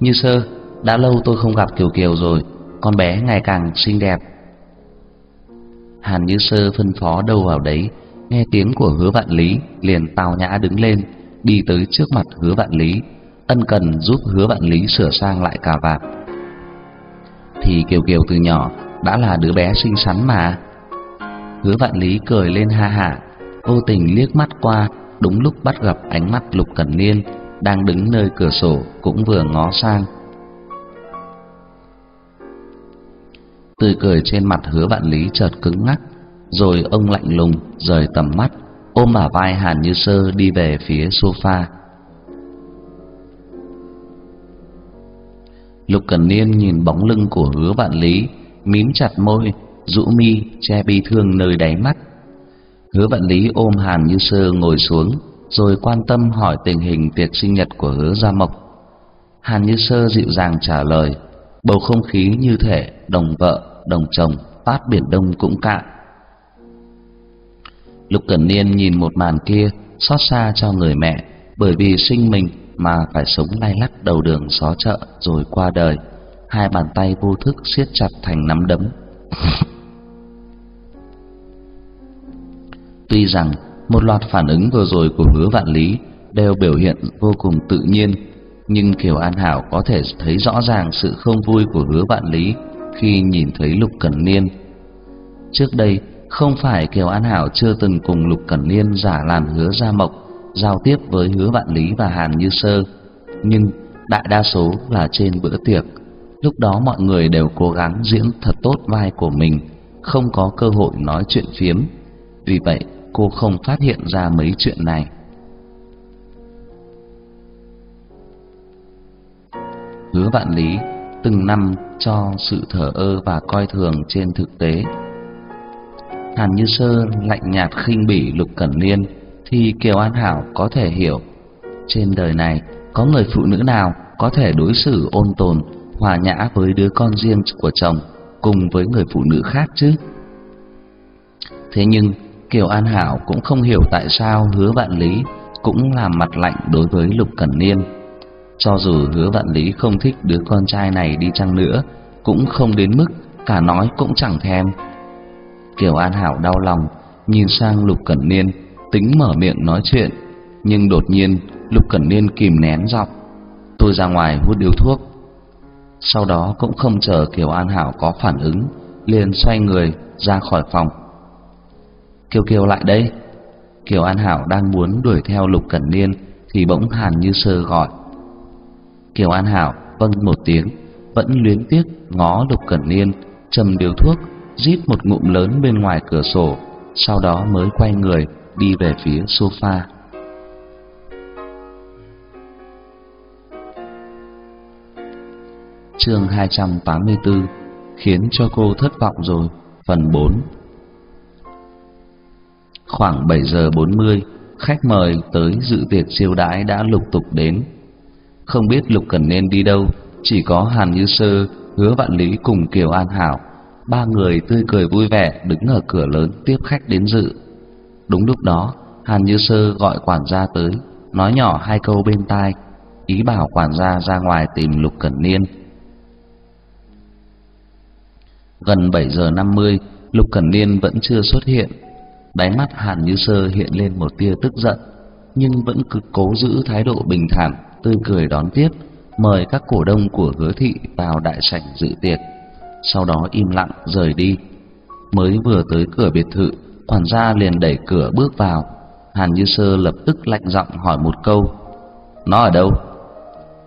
"Như Sơ, đã lâu tôi không gặp Kiều Kiều rồi, con bé ngày càng xinh đẹp." Hàn Như Sơ phân phó đâu vào đấy, nghe tiếng của Hứa Vạn Lý, liền tào nhã đứng lên, đi tới trước mặt Hứa Vạn Lý, ân cần giúp Hứa Vạn Lý sửa sang lại cà vạt. Thì Kiều Kiều từ nhỏ đã là đứa bé xinh xắn mà. Hứa Vạn Lý cười lên ha hả, vô tình liếc mắt qua, đúng lúc bắt gặp ánh mắt Lục Cẩn Niên đang đứng nơi cửa sổ cũng vừa ngó sang. Tươi cười trên mặt Hứa Vạn Lý chợt cứng ngắc, rồi ông lạnh lùng rời tầm mắt, ôm bả vai Hàn Như Sơ đi về phía sofa. Lục Cẩn Niên nhìn bóng lưng của Hứa Vạn Lý, mím chặt môi, rũ mi che bi thương nơi đáy mắt. Hứa Vạn Lý ôm Hàn Như Sơ ngồi xuống, rồi quan tâm hỏi tình hình tiệc sinh nhật của Hứa Gia Mộc. Hàn Như Sơ dịu dàng trả lời, bầu không khí như thể đồng vợ, đồng chồng, tát biển đông cũng cạn. Lục Cẩn Niên nhìn một màn kia, xót xa cho người mẹ, bởi vì sinh mình mà phải sống lay lắc đầu đường xó chợ rồi qua đời. Hai bàn tay vô thức siết chặt thành nắm đấm. Tuy rằng một loạt phản ứng vừa rồi của Hứa Vạn Lý đều biểu hiện vô cùng tự nhiên, nhưng Kiều An Hảo có thể thấy rõ ràng sự không vui của Hứa Vạn Lý khi nhìn thấy Lục Cẩn Niên. Trước đây, không phải Kiều An Hảo chưa từng cùng Lục Cẩn Niên giả làm Hứa Gia Mộc giao tiếp với Hứa Vạn Lý và Hàn Như Sơ, nhưng đại đa số là trên bữa tiệc. Lúc đó mọi người đều cố gắng diễn thật tốt vai của mình, không có cơ hội nói chuyện phiếm. Vì vậy, cô không phát hiện ra mấy chuyện này. Hứa Vạn Lý từng năm cho sự thờ ơ và coi thường trên thực tế. Hàn Như Sơ lạnh nhạt khinh bỉ Lục Cẩn Niên thì Kiều An Hảo có thể hiểu. Trên đời này có người phụ nữ nào có thể đối xử ôn tồn, hòa nhã với đứa con riêng của chồng cùng với người phụ nữ khác chứ? Thế nhưng Kiều An Hảo cũng không hiểu tại sao Hứa Vạn Lý cũng làm mặt lạnh đối với Lục Cẩn Niên. Cho dù Hứa Vạn Lý không thích đứa con trai này đi chăng nữa, cũng không đến mức cả nói cũng chẳng thèm. Kiều An Hảo đau lòng, nhìn sang Lục Cẩn Niên, tính mở miệng nói chuyện, nhưng đột nhiên Lục Cẩn Niên kìm nén giọng, tôi ra ngoài hút điếu thuốc. Sau đó cũng không chờ Kiều An Hảo có phản ứng, liền xoay người ra khỏi phòng. Kiều Kiều lại đây. Kiều An Hảo đang muốn đuổi theo Lục Cẩn Niên thì bỗng Hàn Như Sơ gọi. Kiều An Hảo vâng một tiếng, vẫn luyến tiếc ngó Lục Cẩn Niên, châm điếu thuốc, rít một ngụm lớn bên ngoài cửa sổ, sau đó mới quay người đi về phía sofa. Chương 284 khiến cho cô thất vọng rồi, phần 4. Khoảng 7 giờ 40, khách mời tới dự tiệc siêu đãi đã lục tục đến. Không biết Lục Cẩn nên đi đâu, chỉ có Hàn Như Sơ, Hứa Vạn Lý cùng Kiều An Hảo, ba người tươi cười vui vẻ đứng ở cửa lớn tiếp khách đến dự. Đúng lúc đó, Hàn Như Sơ gọi quản gia tới, nói nhỏ hai câu bên tai, ý bảo quản gia ra ngoài tìm Lục Cẩn Niên. Gần 7 giờ 50, Lục Cẩn Niên vẫn chưa xuất hiện. Đáy mắt Hàn Như Sơ hiện lên một tia tức giận, nhưng vẫn cứ cố giữ thái độ bình thản, tươi cười đón tiếp, mời các cổ đông của Hứa thị vào đại sảnh dự tiệc. Sau đó im lặng rời đi. Mới vừa tới cửa biệt thự, quản gia liền đẩy cửa bước vào. Hàn Như Sơ lập tức lạnh giọng hỏi một câu: "Nó ở đâu?"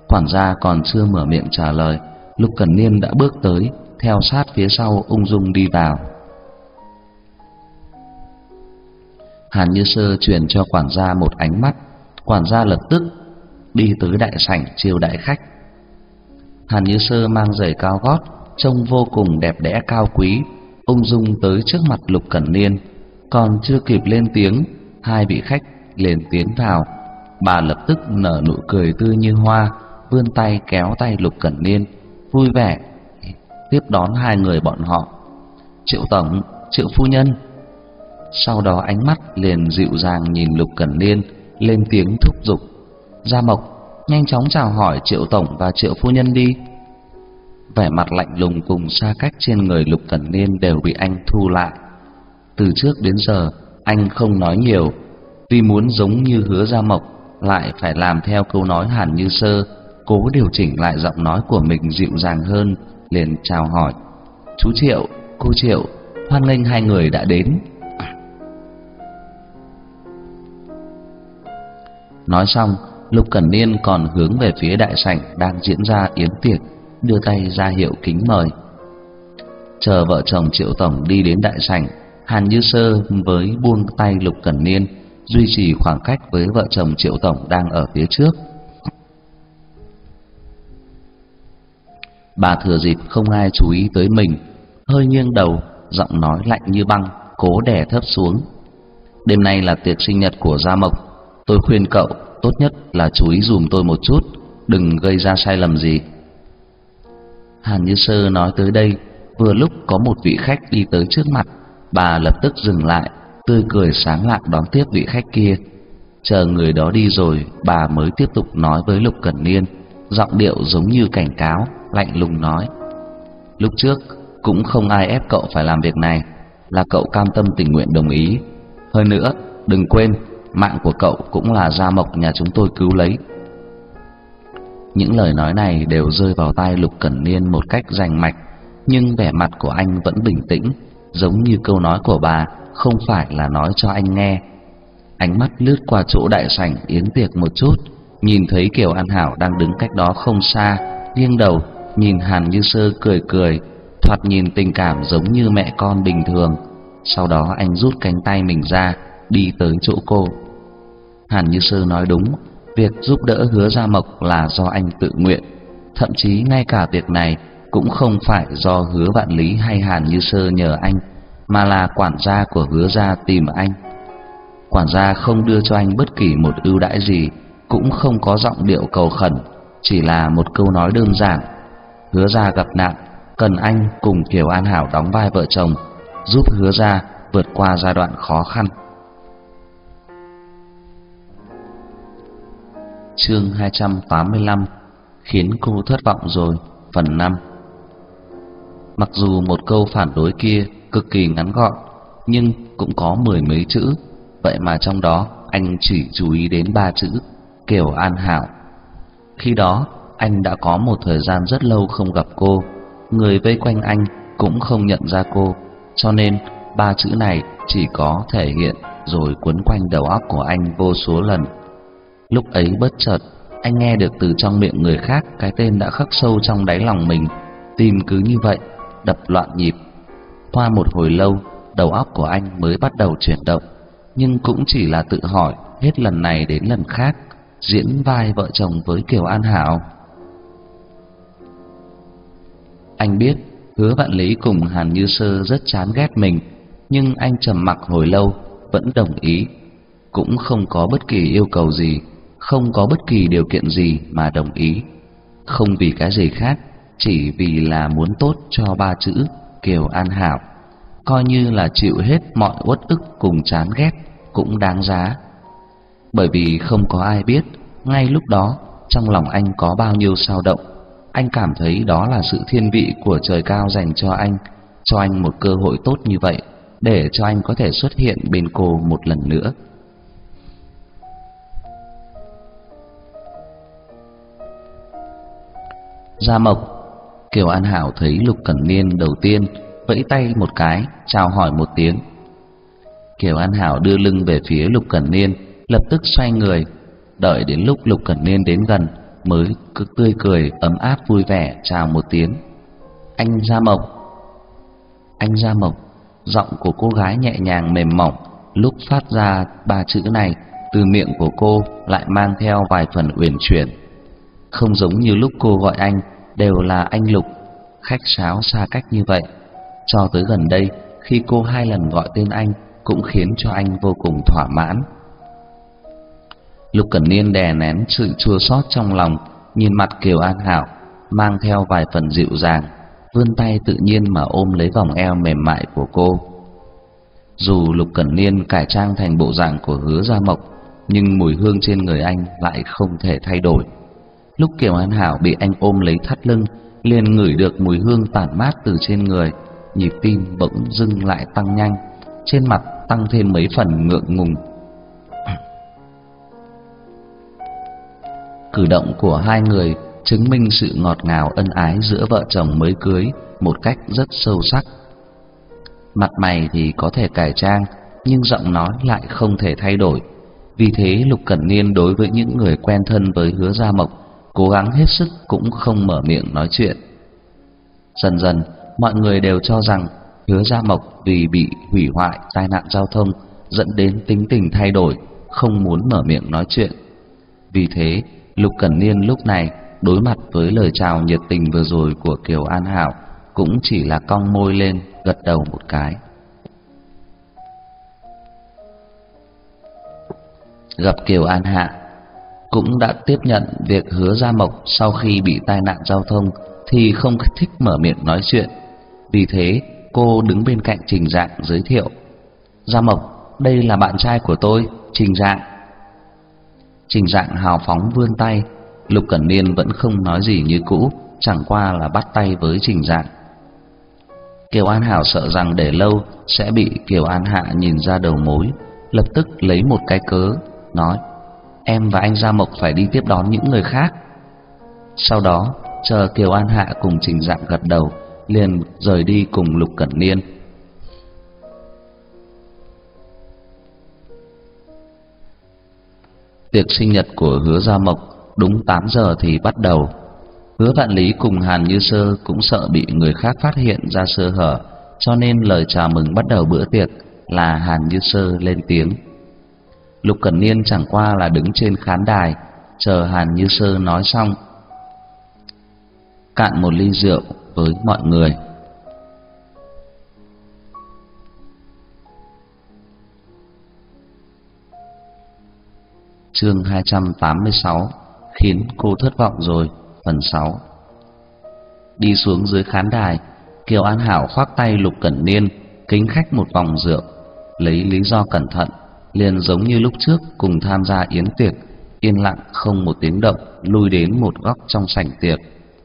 Quản gia còn chưa mở miệng trả lời, Lục Cẩn Niên đã bước tới, theo sát phía sau ung dung đi vào. Hàn Như Sơ truyền cho quản gia một ánh mắt, quản gia lập tức đi tới đại sảnh chiêu đại khách. Hàn Như Sơ mang giày cao gót, trông vô cùng đẹp đẽ cao quý, ung dung tới trước mặt Lục Cẩn Niên, còn chưa kịp lên tiếng, hai vị khách liền tiến vào. Bà lập tức nở nụ cười tươi như hoa, vươn tay kéo tay Lục Cẩn Niên, vui vẻ tiếp đón hai người bọn họ. Triệu tổng, Triệu phu nhân. Sau đó ánh mắt liền dịu dàng nhìn Lục Cẩn Niên, lên tiếng thúc giục. Gia Mộc, nhanh chóng chào hỏi Triệu tổng và Triệu phu nhân đi. Vẻ mặt lạnh lùng cùng xa cách trên người Lục Cẩn Niên đều bị anh thu lại. Từ trước đến giờ, anh không nói nhiều, vì muốn giống như Hứa Gia Mộc, lại phải làm theo câu nói Hàn Như Sơ, cố điều chỉnh lại giọng nói của mình dịu dàng hơn liền chào hỏi. Chú triệu cô triệu hoan nghênh hai người đã đến. Nói xong lục cẩn niên còn hướng về phía đại sảnh đang diễn ra yến tiệc đưa tay ra hiệu kính mời. Chờ vợ chồng triệu tổng đi đến đại sảnh hàn như sơ với buông tay lục cẩn niên duy trì khoảng cách với vợ chồng triệu tổng đang ở phía trước Bà thừa dịp không ai chú ý tới mình, hơi nghiêng đầu, giọng nói lạnh như băng, cố đè thấp xuống. Đêm nay là tiệc sinh nhật của Gia Mộc, tôi khuyên cậu tốt nhất là chú ý dùm tôi một chút, đừng gây ra sai lầm gì. Hàn Như Sơ nói tới đây, vừa lúc có một vị khách đi tới trước mặt, bà lập tức dừng lại, tươi cười sáng lạng đón tiếp vị khách kia. Chờ người đó đi rồi, bà mới tiếp tục nói với Lục Cẩn Niên, giọng điệu giống như cảnh cáo lạnh lùng nói. Lúc trước cũng không ai ép cậu phải làm việc này là cậu cam tâm tình nguyện đồng ý. Hơn nữa đừng quên mạng của cậu cũng là gia mộc nhà chúng tôi cứu lấy. Những lời nói này đều rơi vào tai lục cẩn niên một cách rành mạch nhưng vẻ mặt của anh vẫn bình tĩnh giống như câu nói của bà không phải là nói cho anh nghe ánh mắt lướt qua chỗ đại sảnh yến tiệc một chút nhìn thấy kiều an hảo đang đứng cách đó không xa nghiêng đầu nhìn Hàn Như Sơ cười cười, thoạt nhìn tình cảm giống như mẹ con bình thường. Sau đó anh rút cánh tay mình ra, đi tới chỗ cô. Hàn Như Sơ nói đúng, việc giúp đỡ Hứa Gia Mộc là do anh tự nguyện, thậm chí ngay cả việc này cũng không phải do Hứa Vạn Lý hay Hàn Như Sơ nhờ anh, mà là quản gia của Hứa gia tìm anh. Quản gia không đưa cho anh bất kỳ một ưu đãi gì, cũng không có giọng điệu cầu khẩn, chỉ là một câu nói đơn giản. Hứa gia gặp nạn cần anh cùng kiều an hảo đóng vai vợ chồng giúp hứa gia vượt qua giai đoạn khó khăn. Chương 285 khiến cô thất vọng rồi phần 5 mặc dù một câu phản đối kia cực kỳ ngắn gọn nhưng cũng có mười mấy chữ vậy mà trong đó anh chỉ chú ý đến ba chữ kiều an hảo khi đó anh đã có một thời gian rất lâu không gặp cô, người vây quanh anh cũng không nhận ra cô, cho nên ba chữ này chỉ có thể hiện rồi quấn quanh đầu óc của anh vô số lần. Lúc ấy bất chợt, anh nghe được từ trong miệng người khác cái tên đã khắc sâu trong đáy lòng mình, tim cứ như vậy đập loạn nhịp. Qua một hồi lâu, đầu óc của anh mới bắt đầu chuyển động, nhưng cũng chỉ là tự hỏi hết lần này đến lần khác, diễn vai vợ chồng với Kiều An Hảo. Anh biết Hứa Vạn Lý cùng Hàn Như Sơ rất chán ghét mình, nhưng anh trầm mặc hồi lâu vẫn đồng ý, cũng không có bất kỳ yêu cầu gì, không có bất kỳ điều kiện gì mà đồng ý, không vì cái gì khác, chỉ vì là muốn tốt cho ba chữ. Kiều An Hảo, coi như là chịu hết mọi uất ức cùng chán ghét cũng đáng giá. Bởi vì không có ai biết ngay lúc đó trong lòng anh có bao nhiêu sao động anh cảm thấy đó là sự thiên vị của trời cao dành cho anh, cho anh một cơ hội tốt như vậy để cho anh có thể xuất hiện bên cô một lần nữa. Gia Mộc, Kiều An Hảo thấy Lục Cẩn Niên đầu tiên vẫy tay một cái, chào hỏi một tiếng. Kiều An Hảo đưa lưng về phía Lục Cẩn Niên, lập tức xoay người, đợi đến lúc Lục Cẩn Niên đến gần, mới cứ tươi cười ấm áp vui vẻ chào một tiếng. Anh Gia Mộc. Anh Gia Mộc, giọng của cô gái nhẹ nhàng mềm mỏng, lúc phát ra ba chữ này từ miệng của cô lại mang theo vài phần uyển chuyển. Không giống như lúc cô gọi anh đều là anh Lục, khách sáo xa cách như vậy. Cho tới gần đây, khi cô hai lần gọi tên anh cũng khiến cho anh vô cùng thỏa mãn. Lục Cẩn Niên đè nén sự chua xót trong lòng, nhìn mặt Kiều An Hảo, mang theo vài phần dịu dàng, vươn tay tự nhiên mà ôm lấy vòng eo mềm mại của cô. Dù Lục Cẩn Niên cải trang thành bộ dạng của Hứa Gia Mộc, nhưng mùi hương trên người anh lại không thể thay đổi. Lúc Kiều An Hảo bị anh ôm lấy thắt lưng, liền ngửi được mùi hương tản mát từ trên người, nhịp tim bỗng dưng lại tăng nhanh, trên mặt tăng thêm mấy phần ngượng ngùng. Cử động của hai người chứng minh sự ngọt ngào ân ái giữa vợ chồng mới cưới một cách rất sâu sắc. Mặt mày thì có thể cải trang, nhưng giọng nói lại không thể thay đổi. Vì thế Lục Cẩn Niên đối với những người quen thân với Hứa Gia Mộc, cố gắng hết sức cũng không mở miệng nói chuyện. Dần dần, mọi người đều cho rằng Hứa Gia Mộc vì bị hủy hoại tai nạn giao thông dẫn đến tính tình thay đổi, không muốn mở miệng nói chuyện. Vì thế, Lục Cẩn Niên lúc này đối mặt với lời chào nhiệt tình vừa rồi của Kiều An Hảo cũng chỉ là cong môi lên, gật đầu một cái. Gặp Kiều An Hạ cũng đã tiếp nhận việc hứa Gia Mộc sau khi bị tai nạn giao thông thì không thích mở miệng nói chuyện. Vì thế, cô đứng bên cạnh Trình Dạng giới thiệu: "Gia Mộc, đây là bạn trai của tôi, Trình Dạng." Trình Dạng hào phóng vươn tay, Lục Cẩn Niên vẫn không nói gì như cũ, chẳng qua là bắt tay với Trình Dạng. Kiều An Hảo sợ rằng để lâu sẽ bị Kiều An Hạ nhìn ra đầu mối, lập tức lấy một cái cớ, nói: "Em và anh Gia Mộc phải đi tiếp đón những người khác." Sau đó, chờ Kiều An Hạ cùng Trình Dạng gật đầu, liền rời đi cùng Lục Cẩn Niên. Tiệc sinh nhật của Hứa Gia Mộc đúng 8 giờ thì bắt đầu. Hứa Vạn Lý cùng Hàn Như Sơ cũng sợ bị người khác phát hiện ra sơ hở, cho nên lời chào mừng bắt đầu bữa tiệc là Hàn Như Sơ lên tiếng. Lục Cẩn Niên chẳng qua là đứng trên khán đài, chờ Hàn Như Sơ nói xong, cạn một ly rượu với mọi người. Chương 286 khiến cô thất vọng rồi, phần 6. Đi xuống dưới khán đài, Kiều An Hảo khoác tay Lục Cẩn Niên, kính khách một vòng rượu, lấy lý do cẩn thận, liền giống như lúc trước cùng tham gia yến tiệc, yên lặng không một tiếng động, lui đến một góc trong sảnh tiệc,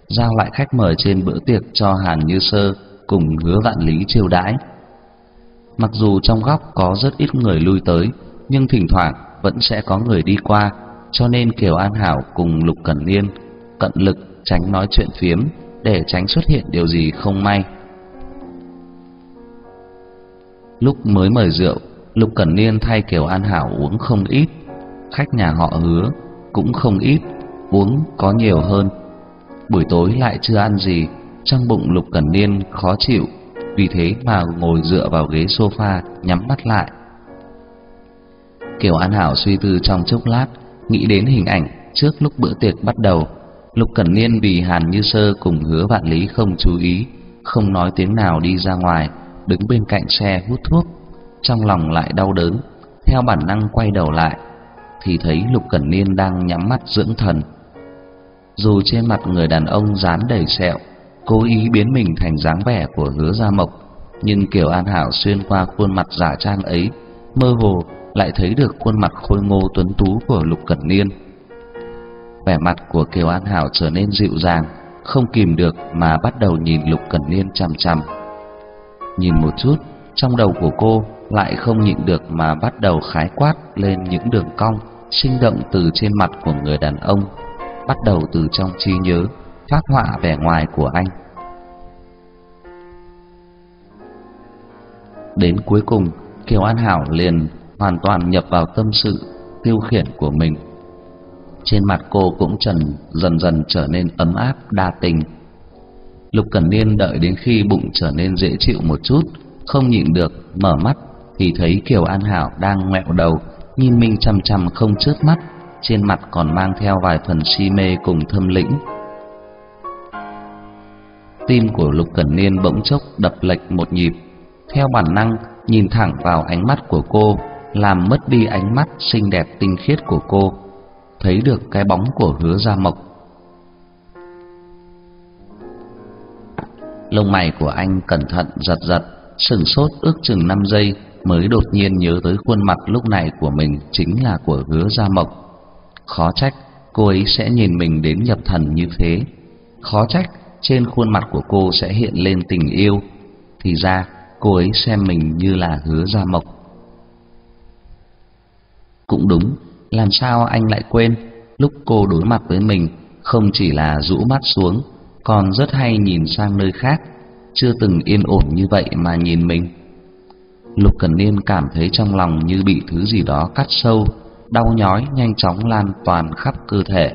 giao lại khách mời trên bữa tiệc cho Hàn Như Sơ cùng Hứa Vạn Lý chiêu đãi. Mặc dù trong góc có rất ít người lui tới, nhưng thỉnh thoảng vẫn sẽ có người đi qua, cho nên Kiều An Hảo cùng Lục Cẩn Niên cận lực tránh nói chuyện phiếm để tránh xuất hiện điều gì không may. Lúc mới mời rượu, Lục Cẩn Niên thay Kiều An Hảo uống không ít, khách nhà họ Hứa cũng không ít, uống có nhiều hơn. Buổi tối lại chưa ăn gì, trong bụng Lục Cẩn Niên khó chịu, vì thế mà ngồi dựa vào ghế sofa nhắm mắt lại. Kiều An Hảo suy tư trong chốc lát, nghĩ đến hình ảnh trước lúc bữa tiệc bắt đầu. Lục Cẩn Niên vì Hàn Như Sơ cùng Hứa Vạn Lý không chú ý, không nói tiếng nào đi ra ngoài, đứng bên cạnh xe hút thuốc, trong lòng lại đau đớn, theo bản năng quay đầu lại, thì thấy Lục Cẩn Niên đang nhắm mắt dưỡng thần. Dù trên mặt người đàn ông dán đầy sẹo, cố ý biến mình thành dáng vẻ của Hứa Gia Mộc, nhưng Kiều An Hảo xuyên qua khuôn mặt giả trang ấy, mơ hồ lại thấy được khuôn mặt khôi ngô tuấn tú của Lục Cẩn Niên. Vẻ mặt của Kiều An Hảo trở nên dịu dàng, không kìm được mà bắt đầu nhìn Lục Cẩn Niên chằm chằm. Nhìn một chút, trong đầu của cô lại không nhịn được mà bắt đầu khái quát lên những đường cong sinh động từ trên mặt của người đàn ông, bắt đầu từ trong trí nhớ, phát họa vẻ ngoài của anh. Đến cuối cùng, Kiều An Hảo liền hoàn toàn nhập vào tâm sự tiêu khiển của mình. Trên mặt cô cũng trần dần dần trở nên ấm áp đa tình. Lục Cẩn Niên đợi đến khi bụng trở nên dễ chịu một chút, không nhịn được mở mắt thì thấy Kiều An Hảo đang ngoẹo đầu, nhìn mình chằm chằm không chớp mắt, trên mặt còn mang theo vài phần si mê cùng thâm lĩnh. Tim của Lục Cẩn Niên bỗng chốc đập lệch một nhịp, theo bản năng nhìn thẳng vào ánh mắt của cô, làm mất đi ánh mắt xinh đẹp tinh khiết của cô, thấy được cái bóng của Hứa Gia Mộc. Lông mày của anh cẩn thận giật giật, sừng sốt ước chừng 5 giây mới đột nhiên nhớ tới khuôn mặt lúc này của mình chính là của Hứa Gia Mộc. Khó trách cô ấy sẽ nhìn mình đến nhập thần như thế. Khó trách trên khuôn mặt của cô sẽ hiện lên tình yêu. Thì ra cô ấy xem mình như là Hứa Gia Mộc. Cũng đúng, làm sao anh lại quên lúc cô đối mặt với mình không chỉ là rũ mắt xuống, còn rất hay nhìn sang nơi khác, chưa từng yên ổn như vậy mà nhìn mình. Lục Cẩn Niên cảm thấy trong lòng như bị thứ gì đó cắt sâu, đau nhói nhanh chóng lan toàn khắp cơ thể.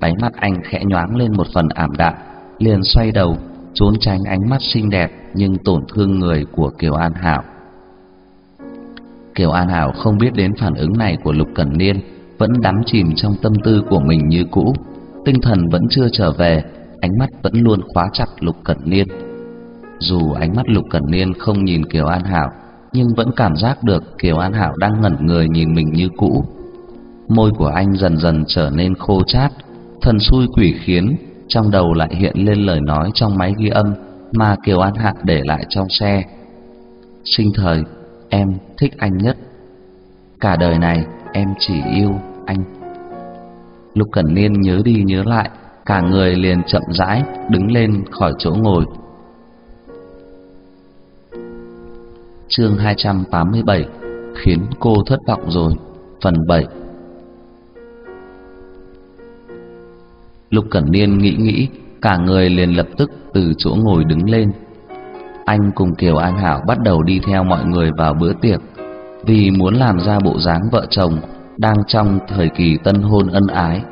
Đáy mắt anh khẽ nhoáng lên một phần ảm đạm, liền xoay đầu, trốn tránh ánh mắt xinh đẹp nhưng tổn thương người của Kiều An Hảo. Kiều An Hảo không biết đến phản ứng này của Lục Cẩn Niên, vẫn đắm chìm trong tâm tư của mình như cũ, tinh thần vẫn chưa trở về, ánh mắt vẫn luôn khóa chặt Lục Cẩn Niên. Dù ánh mắt Lục Cẩn Niên không nhìn Kiều An Hảo, nhưng vẫn cảm giác được Kiều An Hảo đang ngẩn người nhìn mình như cũ. Môi của anh dần dần trở nên khô chát, thần xui quỷ khiến, trong đầu lại hiện lên lời nói trong máy ghi âm mà Kiều An Hạc để lại trong xe. Sinh thời, em thích anh nhất. Cả đời này em chỉ yêu anh. Lục Cẩn Niên nhớ đi nhớ lại, cả người liền chậm rãi đứng lên khỏi chỗ ngồi. Chương 287 khiến cô thất vọng rồi, phần 7. Lục Cẩn Niên nghĩ nghĩ, cả người liền lập tức từ chỗ ngồi đứng lên. Anh cùng Kiều An Hảo bắt đầu đi theo mọi người vào bữa tiệc, vì muốn làm ra bộ dáng vợ chồng đang trong thời kỳ tân hôn ân ái.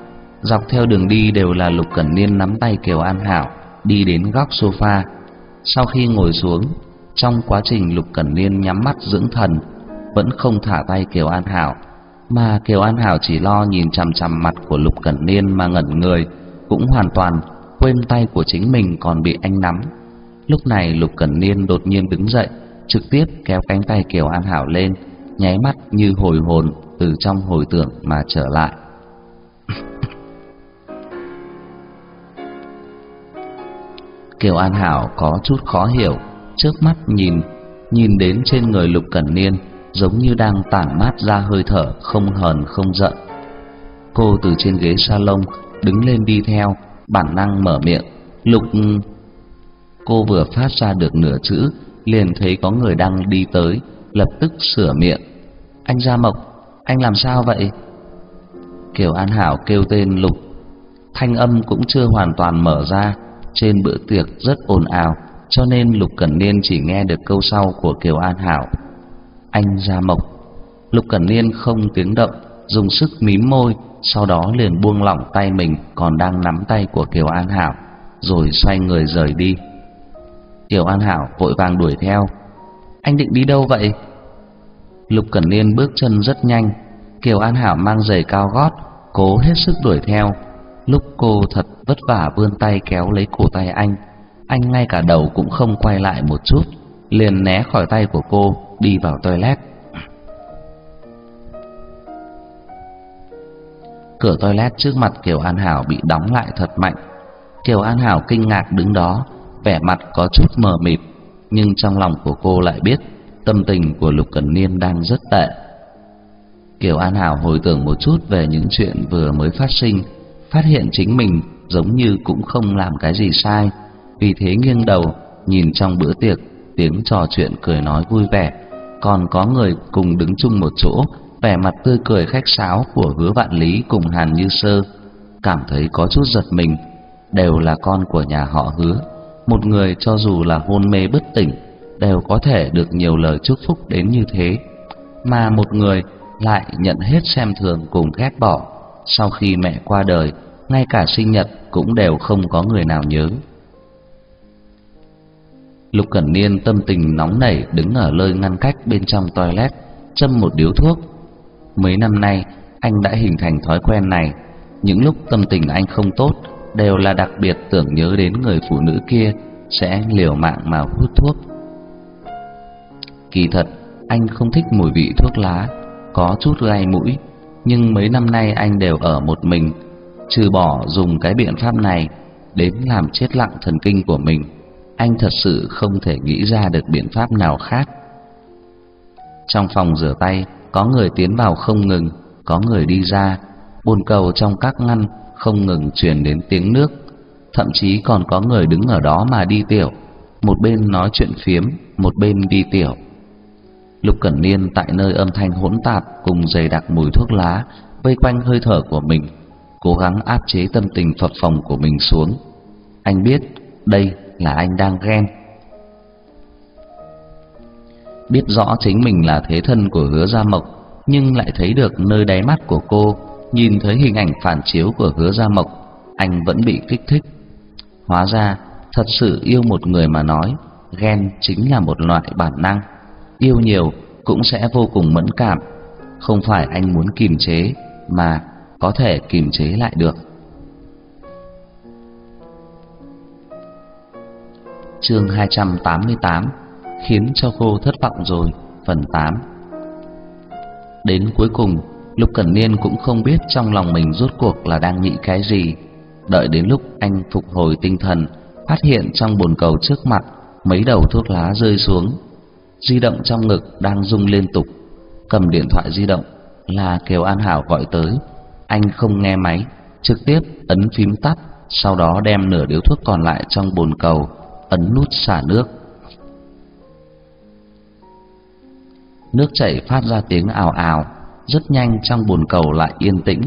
Dọc theo đường đi đều là Lục Cẩn Niên nắm tay Kiều An Hảo đi đến góc sofa. Sau khi ngồi xuống, trong quá trình Lục Cẩn Niên nhắm mắt dưỡng thần, vẫn không thả tay Kiều An Hảo, mà Kiều An Hảo chỉ lo nhìn chằm chằm mặt của Lục Cẩn Niên mà ngẩn người, cũng hoàn toàn quên tay của chính mình còn bị anh nắm. Lúc này Lục Cẩn Niên đột nhiên đứng dậy, trực tiếp kéo cánh tay Kiều An Hảo lên, nháy mắt như hồi hồn từ trong hồi tưởng mà trở lại. Kiều An Hảo có chút khó hiểu, chớp mắt nhìn nhìn đến trên người Lục Cẩn Niên giống như đang tản mát ra hơi thở không hờn không giận. Cô từ trên ghế salon đứng lên đi theo, bản năng mở miệng, "Lục" Cô vừa phát ra được nửa chữ, liền thấy có người đang đi tới, lập tức sửa miệng, "Anh Gia Mộc, anh làm sao vậy?" Kiều An Hảo kêu tên Lục, thanh âm cũng chưa hoàn toàn mở ra, trên bữa tiệc rất ồn ào, cho nên Lục Cẩn Niên chỉ nghe được câu sau của Kiều An Hảo. Anh Gia Mộc. Lục Cẩn Niên không tiếng động, dùng sức mím môi, sau đó liền buông lỏng tay mình còn đang nắm tay của Kiều An Hảo, rồi xoay người rời đi. Kiều An Hảo vội vàng đuổi theo. Anh định đi đâu vậy? Lục Cẩn Niên bước chân rất nhanh, Kiều An Hảo mang giày cao gót, cố hết sức đuổi theo. Lúc cô thật vất vả vươn tay kéo lấy cổ tay anh, anh ngay cả đầu cũng không quay lại một chút, liền né khỏi tay của cô, đi vào toilet. Cửa toilet trước mặt Kiều An Hảo bị đóng lại thật mạnh. Kiều An Hảo kinh ngạc đứng đó, vẻ mặt có chút mờ mịt, nhưng trong lòng của cô lại biết tâm tình của Lục Cẩn Niên đang rất tệ. Kiều An Hảo hồi tưởng một chút về những chuyện vừa mới phát sinh, phát hiện chính mình giống như cũng không làm cái gì sai, vì thế nghiêng đầu nhìn trong bữa tiệc, tiếng trò chuyện cười nói vui vẻ, còn có người cùng đứng chung một chỗ, vẻ mặt tươi cười khách sáo của Hứa Vạn Lý cùng Hàn Như Sơ, cảm thấy có chút giật mình, đều là con của nhà họ Hứa, một người cho dù là hôn mê bất tỉnh đều có thể được nhiều lời chúc phúc đến như thế, mà một người lại nhận hết xem thường cùng ghét bỏ. Sau khi mẹ qua đời, ngay cả sinh nhật cũng đều không có người nào nhớ. Lục Cẩn Niên tâm tình nóng nảy đứng ở nơi ngăn cách bên trong toilet, châm một điếu thuốc. Mấy năm nay, anh đã hình thành thói quen này. Những lúc tâm tình anh không tốt, đều là đặc biệt tưởng nhớ đến người phụ nữ kia, sẽ liều mạng mà hút thuốc. Kỳ thật, anh không thích mùi vị thuốc lá, có chút gai mũi, nhưng mấy năm nay anh đều ở một mình, trừ bỏ dùng cái biện pháp này đến làm chết lặng thần kinh của mình, anh thật sự không thể nghĩ ra được biện pháp nào khác. Trong phòng rửa tay, có người tiến vào không ngừng, có người đi ra, bồn cầu trong các ngăn không ngừng truyền đến tiếng nước, thậm chí còn có người đứng ở đó mà đi tiểu, một bên nói chuyện phiếm, một bên đi tiểu. Lục Cẩn Niên tại nơi âm thanh hỗn tạp cùng dày đặc mùi thuốc lá vây quanh hơi thở của mình, cố gắng áp chế tâm tình phập phồng của mình xuống. Anh biết đây là anh đang ghen. Biết rõ chính mình là thế thân của Hứa Gia Mộc, nhưng lại thấy được nơi đáy mắt của cô, nhìn thấy hình ảnh phản chiếu của Hứa Gia Mộc, anh vẫn bị kích thích. Hóa ra, thật sự yêu một người mà nói, ghen chính là một loại bản năng yêu nhiều cũng sẽ vô cùng mẫn cảm, không phải anh muốn kìm chế mà có thể kìm chế lại được. Chương 288 khiến cho cô thất vọng rồi, phần 8. Đến cuối cùng, Lục Cẩn Niên cũng không biết trong lòng mình rốt cuộc là đang nghĩ cái gì. Đợi đến lúc anh phục hồi tinh thần, phát hiện trong bồn cầu trước mặt mấy đầu thuốc lá rơi xuống, di động trong ngực đang rung liên tục. Cầm điện thoại di động là Kiều An Hảo gọi tới, anh không nghe máy, trực tiếp ấn phím tắt, sau đó đem nửa điếu thuốc còn lại trong bồn cầu ấn nút xả nước. Nước chảy phát ra tiếng ào ào, rất nhanh trong bồn cầu lại yên tĩnh.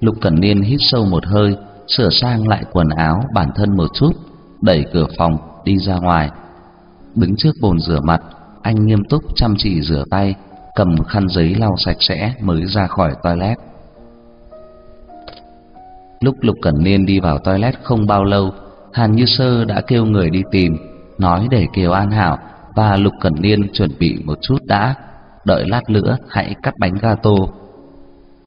Lục Cẩn Niên hít sâu một hơi, sửa sang lại quần áo bản thân một chút, đẩy cửa phòng đi ra ngoài. Đứng trước bồn rửa mặt, anh nghiêm túc chăm chỉ rửa tay, cầm khăn giấy lau sạch sẽ mới ra khỏi toilet. Lúc Lục Cẩn Niên đi vào toilet không bao lâu, Hàn Như Sơ đã kêu người đi tìm, nói để Kiều An Hảo và Lục Cẩn Niên chuẩn bị một chút đã, đợi lát nữa hãy cắt bánh gato.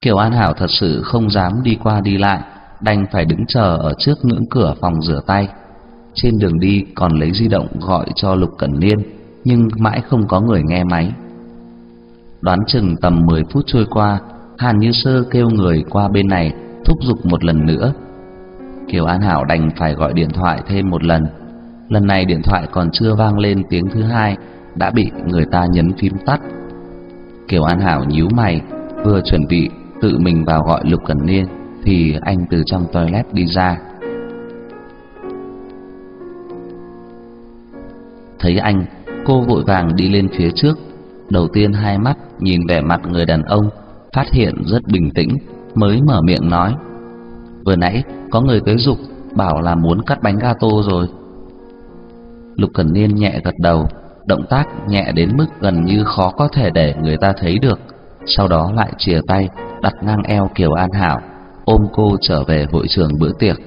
Kiều An Hảo thật sự không dám đi qua đi lại, đành phải đứng chờ ở trước ngưỡng cửa phòng rửa tay. Trên đường đi còn lấy di động gọi cho Lục Cẩn Niên nhưng mãi không có người nghe máy. Đoán chừng tầm 10 phút trôi qua, Hàn Như Sơ kêu người qua bên này thúc giục một lần nữa. Kiều An Hảo đành phải gọi điện thoại thêm một lần. Lần này điện thoại còn chưa vang lên tiếng thứ hai đã bị người ta nhấn phím tắt. Kiều An Hảo nhíu mày, vừa chuẩn bị tự mình vào gọi Lục Cẩn Niên thì anh từ trong toilet đi ra. Thấy anh, Cô vội vàng đi lên phía trước, đầu tiên hai mắt nhìn vẻ mặt người đàn ông, phát hiện rất bình tĩnh, mới mở miệng nói: "Vừa nãy có người tới dục bảo là muốn cắt bánh gato rồi. Lục Cẩn Niên nhẹ gật đầu, động tác nhẹ đến mức gần như khó có thể để người ta thấy được. Sau đó lại chìa tay đặt ngang eo Kiều An Hảo, ôm cô trở về hội trường bữa tiệc.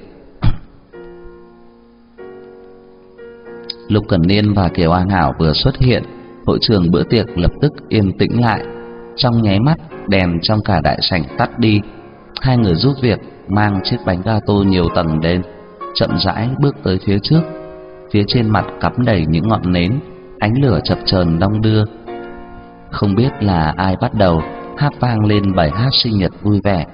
Lục Cẩn Niên và Kiều An Hảo vừa xuất hiện, hội trường bữa tiệc lập tức yên tĩnh lại. Trong nháy mắt, đèn trong cả đại sảnh tắt đi. Hai người giúp việc mang chiếc bánh gato nhiều tầng lên, chậm rãi bước tới phía trước. Phía trên mặt cắm đầy những ngọn nến, ánh lửa chập chờn đong đưa. Không biết là ai bắt đầu hát vang lên bài hát sinh nhật vui vẻ.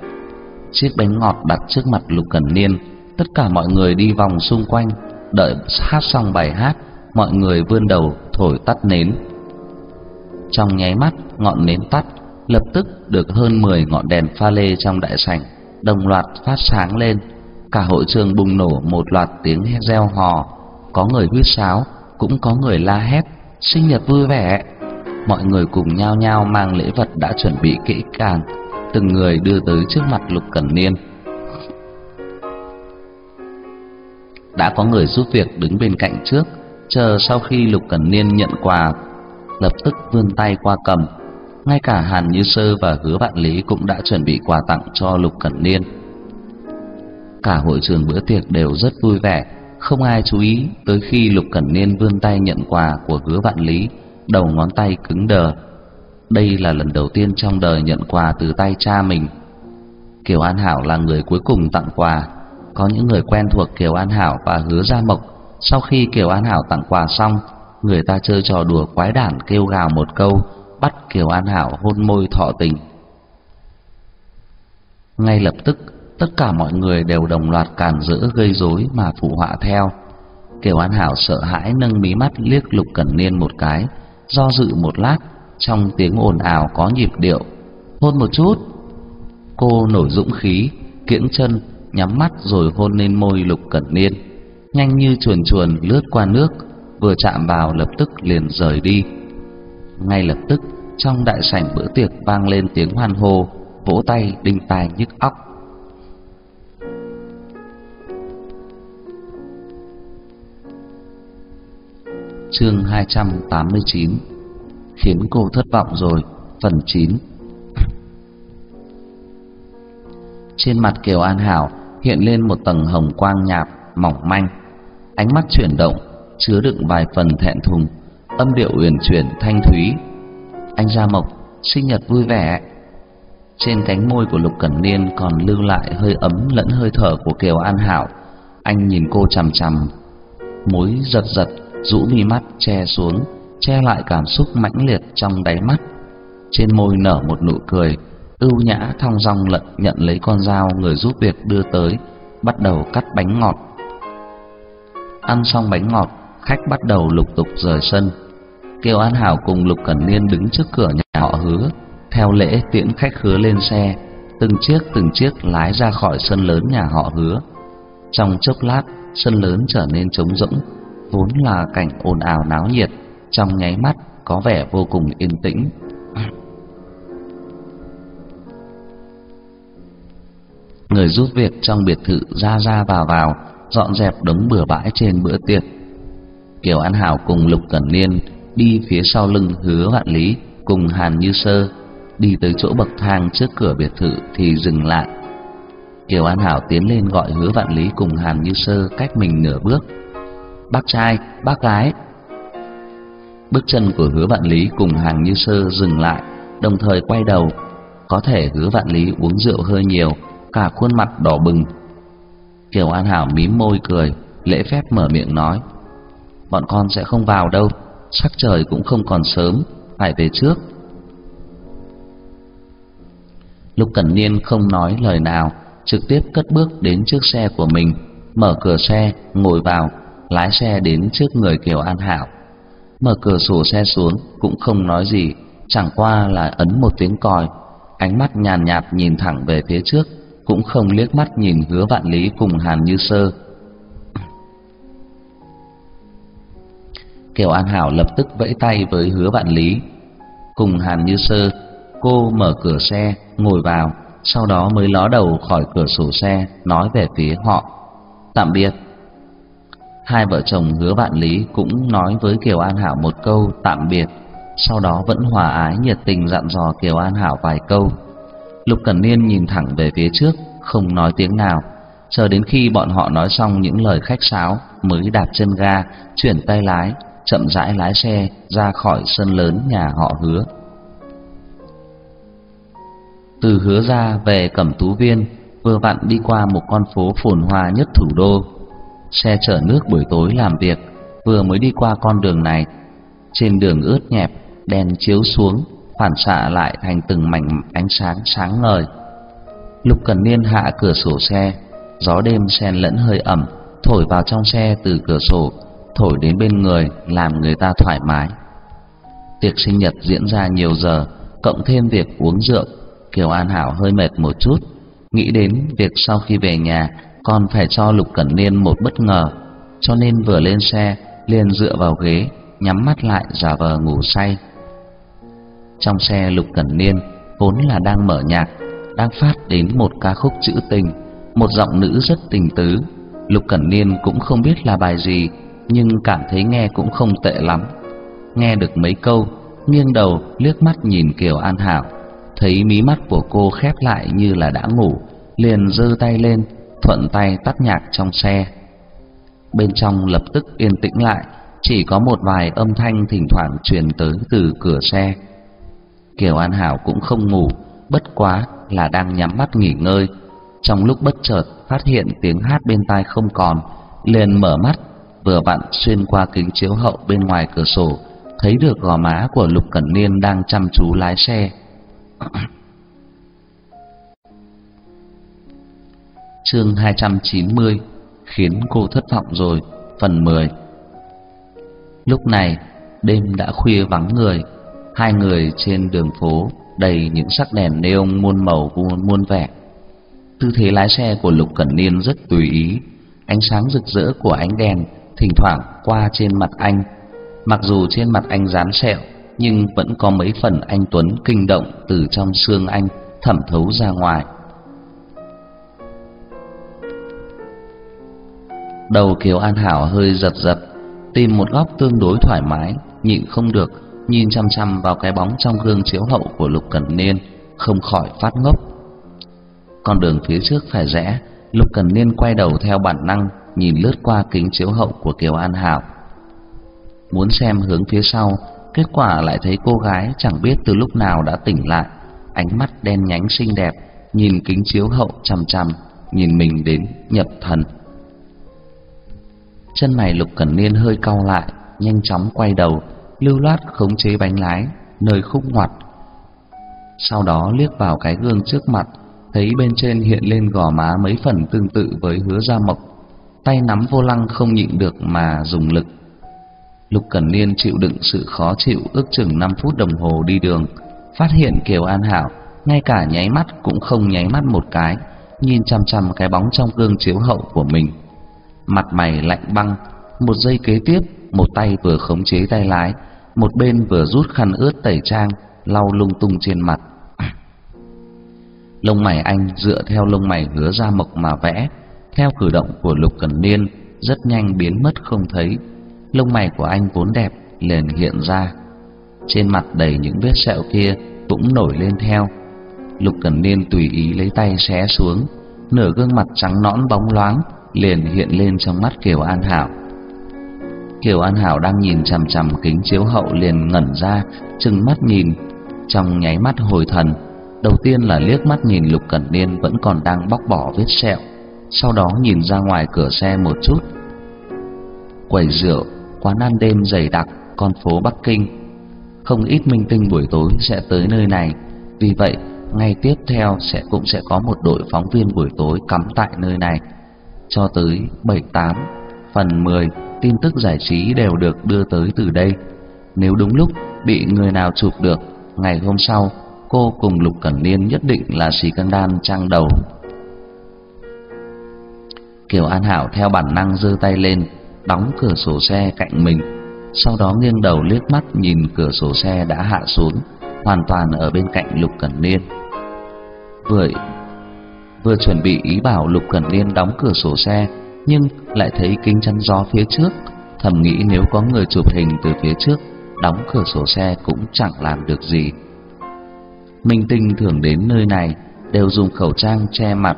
Chiếc bánh ngọt đặt trước mặt Lục Cẩn Niên, tất cả mọi người đi vòng xung quanh, đợi hát xong bài hát, mọi người vươn đầu thổi tắt nến. Trong nháy mắt, ngọn nến tắt, lập tức được hơn 10 ngọn đèn pha lê trong đại sảnh đồng loạt phát sáng lên. Cả hội trường bùng nổ một loạt tiếng reo hò, có người huýt sáo, cũng có người la hét, sinh nhật vui vẻ. Mọi người cùng nhau nhau mang lễ vật đã chuẩn bị kỹ càng, từng người đưa tới trước mặt Lục Cẩn Niên. Đã có người giúp việc đứng bên cạnh trước, chờ sau khi Lục Cẩn Niên nhận quà, lập tức vươn tay qua cầm. Ngay cả Hàn Như Sơ và Hứa Vạn Lý cũng đã chuẩn bị quà tặng cho Lục Cẩn Niên. Cả hội trường bữa tiệc đều rất vui vẻ, không ai chú ý tới khi Lục Cẩn Niên vươn tay nhận quà của Hứa Vạn Lý, đầu ngón tay cứng đờ. Đây là lần đầu tiên trong đời nhận quà từ tay cha mình. Kiều An Hảo là người cuối cùng tặng quà, có những người quen thuộc Kiều An Hảo và Hứa Gia Mộc. Sau khi Kiều An Hảo tặng quà xong, người ta chơi trò đùa quái đản kêu gào một câu, bắt Kiều An Hảo hôn môi thọ tình. Ngay lập tức, tất cả mọi người đều đồng loạt cản rỡ gây rối mà phụ họa theo. Kiều An Hảo sợ hãi nâng mí mắt liếc Lục Cẩn Niên một cái, do dự một lát, trong tiếng ồn ào có nhịp điệu, hôn một chút. Cô nổi dũng khí, kiễng chân, nhắm mắt rồi hôn lên môi Lục Cẩn Niên, nhanh như chuồn chuồn lướt qua nước, vừa chạm vào lập tức liền rời đi. Ngay lập tức, trong đại sảnh bữa tiệc vang lên tiếng hoan hô, vỗ tay đinh tai nhức óc. Chương 289 Khiến cô thất vọng rồi Phần 9 Trên mặt Kiều An Hảo hiện lên một tầng hồng quang nhạt, mỏng manh. Ánh mắt chuyển động, chứa đựng vài phần thẹn thùng Âm điệu uyển chuyển thanh thúy. Anh Gia Mộc, sinh nhật vui vẻ Trên cánh môi của Lục Cẩn Niên còn lưu lại hơi ấm lẫn hơi thở của Kiều An Hảo Anh nhìn cô chằm chằm Mối giật giật rũ mi mắt che xuống, che lại cảm xúc mãnh liệt trong đáy mắt. Trên môi nở một nụ cười, ưu nhã thong dong lận nhận lấy con dao người giúp việc đưa tới, bắt đầu cắt bánh ngọt. Ăn xong bánh ngọt, khách bắt đầu lục tục rời sân. Kiều An Hảo cùng Lục Cẩn Niên đứng trước cửa nhà họ Hứa, theo lễ tiễn khách Hứa lên xe, từng chiếc từng chiếc lái ra khỏi sân lớn nhà họ Hứa. Trong chốc lát, sân lớn trở nên trống rỗng, vốn là cảnh ồn ào náo nhiệt, trong nháy mắt có vẻ vô cùng yên tĩnh. Người giúp việc trong biệt thự ra ra vào vào, dọn dẹp đống bừa bãi trên bữa tiệc. Kiều An Hảo cùng Lục Cẩn Niên đi phía sau lưng Hứa Vạn Lý cùng Hàn Như Sơ, đi tới chỗ bậc thang trước cửa biệt thự thì dừng lại. Kiều An Hảo tiến lên gọi Hứa Vạn Lý cùng Hàn Như Sơ cách mình nửa bước bác trai, bác gái. Bước chân của hứa vạn lý cùng Hàn như sơ dừng lại, đồng thời quay đầu. Có thể hứa vạn lý uống rượu hơi nhiều, cả khuôn mặt đỏ bừng. Kiều An Hảo mím môi cười, lễ phép mở miệng nói. Bọn con sẽ không vào đâu, sắc trời cũng không còn sớm, phải về trước. Lục Cẩn Niên không nói lời nào, trực tiếp cất bước đến trước xe của mình, mở cửa xe, ngồi vào, lái xe đến trước người Kiều An Hảo. Mở cửa sổ xe xuống, cũng không nói gì, chẳng qua là ấn một tiếng còi, ánh mắt nhàn nhạt nhìn thẳng về phía trước, cũng không liếc mắt nhìn Hứa Vạn Lý cùng Hàn Như Sơ. Kiều An Hảo lập tức vẫy tay với Hứa Vạn Lý, cùng Hàn Như Sơ, cô mở cửa xe, ngồi vào, sau đó mới ló đầu khỏi cửa sổ xe nói về phía họ. Tạm biệt. Hai vợ chồng hứa bạn lý cũng nói với kiều an hảo một câu tạm biệt sau đó vẫn hòa ái nhiệt tình dặn dò kiều an hảo vài câu. Lục cẩn niên nhìn thẳng về phía trước không nói tiếng nào. Chờ đến khi bọn họ nói xong những lời khách sáo mới đạp chân ga chuyển tay lái chậm rãi lái xe ra khỏi sân lớn nhà họ hứa. Từ hứa ra về cẩm tú viên, vừa vặn đi qua một con phố phồn hoa nhất thủ đô. Xe chở nước buổi tối làm việc, vừa mới đi qua con đường này. Trên đường ướt nhẹp, đèn chiếu xuống, phản xạ lại thành từng mảnh ánh sáng sáng ngời. Lục cần niên hạ cửa sổ xe, gió đêm xen lẫn hơi ẩm, thổi vào trong xe từ cửa sổ thổi đến bên người, làm người ta thoải mái. Tiệc sinh nhật diễn ra nhiều giờ, cộng thêm việc uống rượu, kiều an hảo hơi mệt một chút. Nghĩ đến việc sau khi về nhà còn phải cho lục cẩn niên một bất ngờ, cho nên vừa lên xe, liền dựa vào ghế, nhắm mắt lại giả vờ ngủ say. Trong xe lục cẩn niên vốn là đang mở nhạc, đang phát đến một ca khúc trữ tình, một giọng nữ rất tình tứ. Lục cẩn niên cũng không biết là bài gì nhưng cảm thấy nghe cũng không tệ lắm. Nghe được mấy câu, nghiêng đầu liếc mắt nhìn kiều an hảo, thấy mí mắt của cô khép lại như là đã ngủ, liền giơ tay lên, thuận tay tắt nhạc trong xe. Bên trong lập tức yên tĩnh lại, chỉ có một vài âm thanh thỉnh thoảng truyền tới từ cửa xe. Kiều an hảo cũng không ngủ, bất quá là đang nhắm mắt nghỉ ngơi. Trong lúc bất chợt phát hiện tiếng hát bên tai không còn, liền mở mắt vừa vặn xuyên qua kính chiếu hậu bên ngoài cửa sổ, thấy được gò má của lục cẩn niên đang chăm chú lái xe. Chương 290 khiến cô thất vọng rồi, phần 10 lúc này, đêm đã khuya vắng người, hai người trên đường phố đầy những sắc đèn neon muôn màu muôn muôn vẻ. Tư thế lái xe của lục cẩn niên rất tùy ý, ánh sáng rực rỡ của ánh đèn thỉnh thoảng qua trên mặt anh. Mặc dù trên mặt anh rám sẹo, nhưng vẫn có mấy phần anh tuấn kinh động từ trong xương anh thẩm thấu ra ngoài. Đầu kiều an hảo hơi giật giật, tìm một góc tương đối thoải mái, nhịn không được, nhìn chăm chăm vào cái bóng trong gương chiếu hậu của lục cẩn niên, không khỏi phát ngốc. Con đường phía trước phải rẽ, lục cẩn niên quay đầu theo bản năng nhìn lướt qua kính chiếu hậu của kiều an hảo. Muốn xem hướng phía sau, kết quả lại thấy cô gái chẳng biết từ lúc nào đã tỉnh lại, ánh mắt đen nhánh xinh đẹp, nhìn kính chiếu hậu chằm chằm, nhìn mình đến nhập thần. Chân mày lục cẩn niên hơi cau lại, nhanh chóng quay đầu, lưu loát khống chế bánh lái, nơi khúc ngoặt. Sau đó liếc vào cái gương trước mặt, thấy bên trên hiện lên gò má mấy phần tương tự với hứa gia mộc tay nắm vô lăng không nhịn được mà dùng lực. Lục cẩn niên chịu đựng sự khó chịu ước chừng 5 phút đồng hồ đi đường, phát hiện kiều an hảo, ngay cả nháy mắt cũng không nháy mắt một cái, nhìn chăm chăm cái bóng trong gương chiếu hậu của mình. Mặt mày lạnh băng, một giây kế tiếp, một tay vừa khống chế tay lái, một bên vừa rút khăn ướt tẩy trang, lau lung tung trên mặt. Lông mày anh dựa theo lông mày hứa ra mộc mà vẽ theo cử động của lục cẩn niên, rất nhanh biến mất không thấy. Lông mày của anh vốn đẹp, liền hiện ra. Trên mặt đầy những vết sẹo kia cũng nổi lên theo. Lục cẩn niên tùy ý lấy tay xé xuống, nửa gương mặt trắng nõn bóng loáng liền hiện lên trong mắt kiều an hảo. Kiều an hảo đang nhìn chằm chằm kính chiếu hậu liền ngẩn ra, trừng mắt nhìn. Trong nháy mắt hồi thần, đầu tiên là liếc mắt nhìn lục cẩn niên vẫn còn đang bóc bỏ vết sẹo sau đó nhìn ra ngoài cửa xe một chút quầy rượu quán ăn đêm dày đặc con phố bắc kinh không ít minh tinh buổi tối sẽ tới nơi này vì vậy ngay tiếp theo sẽ cũng sẽ có một đội phóng viên buổi tối cắm tại nơi này cho tới bảy tám phần mười tin tức giải trí đều được đưa tới từ đây. Nếu đúng lúc bị người nào chụp được, ngày hôm sau cô cùng Lục Cẩn Niên nhất định là xì căng đan trang đầu. Kiều An Hảo theo bản năng giơ tay lên, đóng cửa sổ xe cạnh mình, sau đó nghiêng đầu liếc mắt nhìn cửa sổ xe đã hạ xuống, hoàn toàn ở bên cạnh Lục Cẩn Niên. Vừa vừa chuẩn bị ý bảo Lục Cẩn Niên đóng cửa sổ xe, nhưng lại thấy kính chắn gió phía trước, thầm nghĩ nếu có người chụp hình từ phía trước, đóng cửa sổ xe cũng chẳng làm được gì. Minh Tinh thường đến nơi này đều dùng khẩu trang che mặt.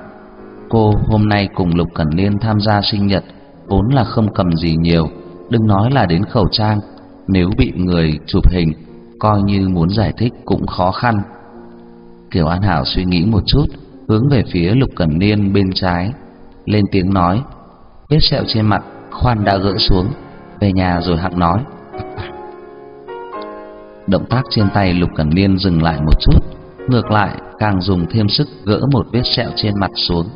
Cô hôm nay cùng Lục Cẩn liên tham gia sinh nhật, vốn là không cầm gì nhiều, đừng nói là đến khẩu trang, nếu bị người chụp hình, coi như muốn giải thích cũng khó khăn. Kiều An Hảo suy nghĩ một chút, hướng về phía Lục Cẩn liên bên trái, lên tiếng nói: "Vết sẹo trên mặt khoan đã gỡ xuống, về nhà rồi hẵng nói." Động tác trên tay Lục Cẩn liên dừng lại một chút, ngược lại càng dùng thêm sức gỡ một vết sẹo trên mặt xuống,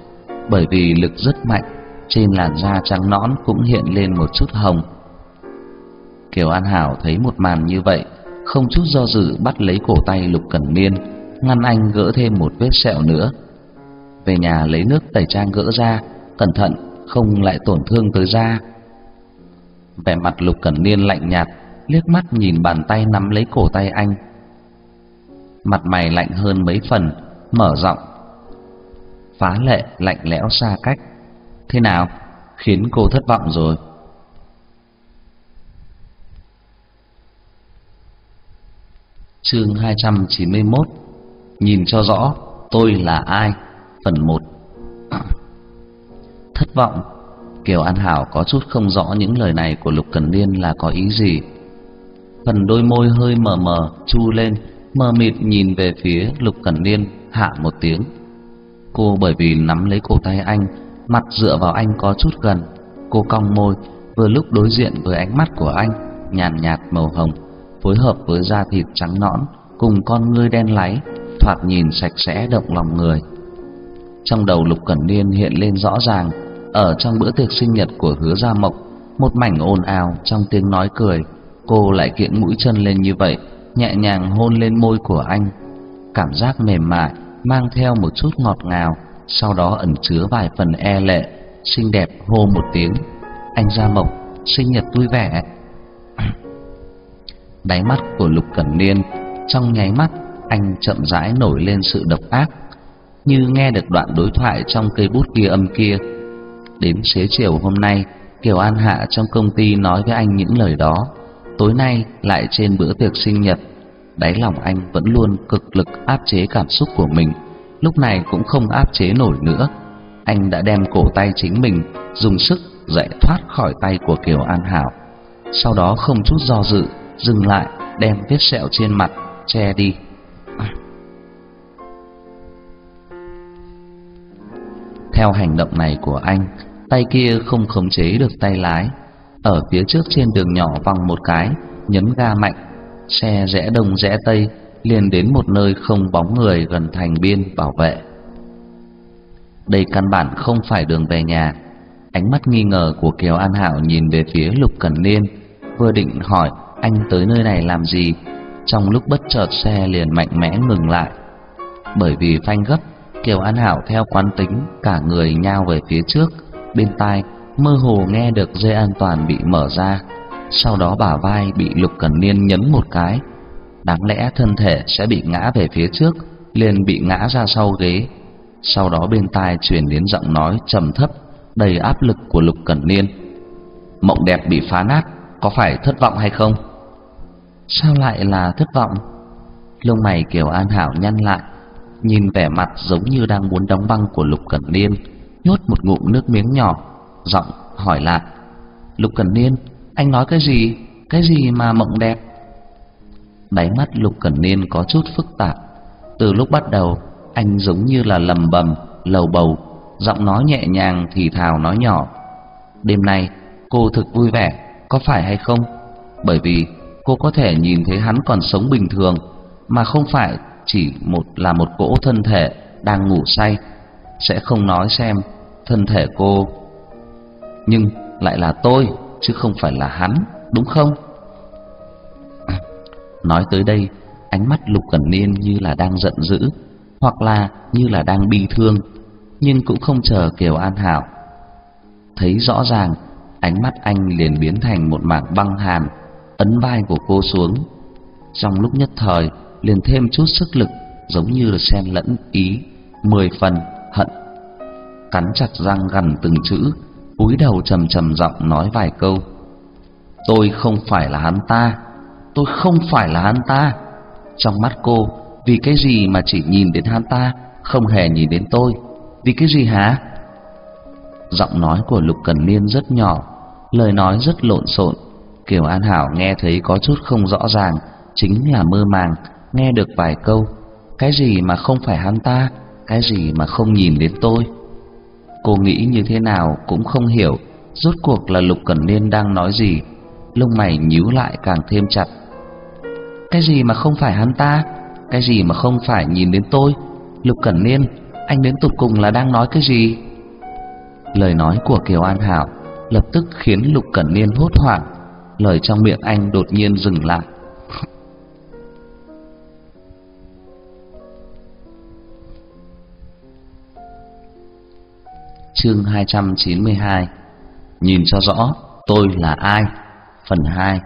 bởi vì lực rất mạnh, trên làn da trắng nõn cũng hiện lên một chút hồng. Kiều An Hảo thấy một màn như vậy, không chút do dự bắt lấy cổ tay Lục Cẩn Niên, ngăn anh gỡ thêm một vết sẹo nữa. Về nhà lấy nước tẩy trang gỡ ra, cẩn thận không lại tổn thương tới da. Vẻ mặt Lục Cẩn Niên lạnh nhạt, liếc mắt nhìn bàn tay nắm lấy cổ tay anh. Mặt mày lạnh hơn mấy phần, mở rộng. Phá lệ, lạnh lẽo xa cách. Thế nào? Khiến cô thất vọng rồi. Chương 291 Nhìn cho rõ, tôi là ai Phần 1 Thất vọng Kiều An Hảo có chút không rõ những lời này của Lục Cần Niên là có ý gì Phần đôi môi hơi mờ mờ, chu lên, Mờ mịt nhìn về phía Lục Cần Niên, hạ một tiếng Cô bởi vì nắm lấy cổ tay anh Mặt dựa vào anh có chút gần Cô cong môi Vừa lúc đối diện với ánh mắt của anh Nhàn nhạt màu hồng phối hợp với da thịt trắng nõn cùng con ngươi đen láy, thoạt nhìn sạch sẽ động lòng người. Trong đầu Lục Cẩn Niên hiện lên rõ ràng, ở trong bữa tiệc sinh nhật của Hứa Gia Mộc, một mảnh ồn ào trong tiếng nói cười, cô lại kiện mũi chân lên như vậy, nhẹ nhàng hôn lên môi của anh. Cảm giác mềm mại mang theo một chút ngọt ngào, sau đó ẩn chứa vài phần e lệ, xinh đẹp hô một tiếng, "Anh Gia Mộc, sinh nhật vui vẻ." Đáy mắt của Lục Cẩn Niên trong nháy mắt anh chậm rãi nổi lên sự độc ác, như nghe được đoạn đối thoại trong cây bút ghi âm kia. Đến xế chiều hôm nay, Kiều An Hạ trong công ty nói với anh những lời đó, tối nay lại trên bữa tiệc sinh nhật, đáy lòng anh vẫn luôn cực lực áp chế cảm xúc của mình, lúc này cũng không áp chế nổi nữa. Anh đã đem cổ tay chính mình dùng sức giải thoát khỏi tay của Kiều An Hảo, sau đó không chút do dự dừng lại đem vết sẹo trên mặt che đi theo hành động này của anh tay kia không khống chế được tay lái ở phía trước trên đường nhỏ vòng một cái nhấn ga mạnh xe rẽ đông rẽ tây liền đến một nơi không bóng người gần thành biên bảo vệ đây căn bản không phải đường về nhà ánh mắt nghi ngờ của kiều an hảo nhìn về phía lục cẩn niên vừa định hỏi anh tới nơi này làm gì? Trong lúc bất chợt xe liền mạnh mẽ ngừng lại. Bởi vì phanh gấp, Kiều An Hảo theo quán tính cả người nhao về phía trước, bên tai mơ hồ nghe được dây an toàn bị mở ra, sau đó bả vai bị Lục Cẩn Niên nhấn một cái, đáng lẽ thân thể sẽ bị ngã về phía trước, liền bị ngã ra sau ghế. Sau đó bên tai truyền đến giọng nói trầm thấp, đầy áp lực của Lục Cẩn Niên. Mộng đẹp bị phá nát, có phải thất vọng hay không? Sao lại là thất vọng? Lông mày Kiều An Hảo nhăn lại, nhìn vẻ mặt giống như đang muốn đóng băng của Lục Cẩn Niên, nhốt một ngụm nước miếng nhỏ, giọng hỏi lại: "Lục Cẩn Niên, anh nói cái gì? Cái gì mà mộng đẹp?" Đáy mắt Lục Cẩn Niên có chút phức tạp. Từ lúc bắt đầu, anh giống như là lầm bầm, lầu bầu, giọng nói nhẹ nhàng thì thào nói nhỏ: "Đêm nay cô thực vui vẻ, có phải hay không? Bởi vì cô có thể nhìn thấy hắn còn sống bình thường mà không phải chỉ một là một cỗ thân thể đang ngủ say sẽ không nói xem thân thể cô nhưng lại là tôi chứ không phải là hắn đúng không? À, nói tới đây ánh mắt lục cẩn niên như là đang giận dữ hoặc là như là đang bi thương nhưng cũng không chờ kiều an hảo. Thấy rõ ràng ánh mắt anh liền biến thành một mảng băng hàn ấn vai của cô xuống. Trong lúc nhất thời, liền thêm chút sức lực, giống như là xen lẫn ý, mười phần hận, cắn chặt răng gằn từng chữ, cúi đầu trầm trầm giọng nói vài câu. Tôi không phải là hắn ta, tôi không phải là hắn ta. Trong mắt cô, vì cái gì mà chỉ nhìn đến hắn ta, không hề nhìn đến tôi? Vì cái gì hả? Giọng nói của Lục Cần Niên rất nhỏ, lời nói rất lộn xộn. Kiều An Hảo nghe thấy có chút không rõ ràng, chính là mơ màng, nghe được vài câu. Cái gì mà không phải hắn ta, cái gì mà không nhìn đến tôi? Cô nghĩ như thế nào cũng không hiểu, rốt cuộc là Lục Cẩn Niên đang nói gì. Lông mày nhíu lại càng thêm chặt. Cái gì mà không phải hắn ta? Cái gì mà không phải nhìn đến tôi? Lục Cẩn Niên, anh đến tụt cùng là đang nói cái gì? Lời nói của Kiều An Hảo lập tức khiến Lục Cẩn Niên hốt hoảng, lời trong miệng anh đột nhiên dừng lại. Chương 292 Nhìn cho rõ, tôi là ai? Phần 2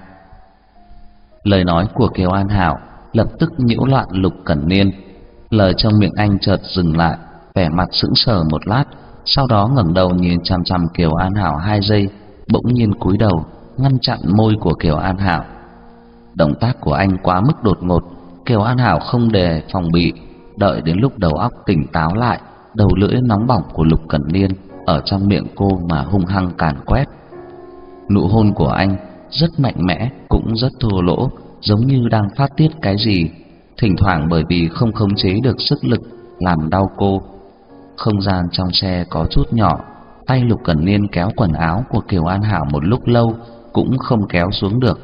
Lời nói của Kiều An Hảo lập tức nhiễu loạn Lục Cẩn Niên. Lời trong miệng anh chợt dừng lại, Vẻ mặt sững sờ một lát, Sau đó ngẩng đầu nhìn chăm chăm Kiều An Hảo hai giây, Bỗng nhiên cúi đầu, Ngăn chặn môi của Kiều An Hảo. Động tác của anh quá mức đột ngột, Kiều An Hảo không đề phòng bị, Đợi đến lúc đầu óc tỉnh táo lại đầu lưỡi nóng bỏng của Lục Cẩn Niên ở trong miệng cô mà hung hăng càn quét. Nụ hôn của anh rất mạnh mẽ, cũng rất thô lỗ, giống như đang phát tiết cái gì, thỉnh thoảng bởi vì không khống chế được sức lực làm đau cô. Không gian trong xe có chút nhỏ, tay Lục Cẩn Niên kéo quần áo của Kiều An Hảo một lúc lâu cũng không kéo xuống được,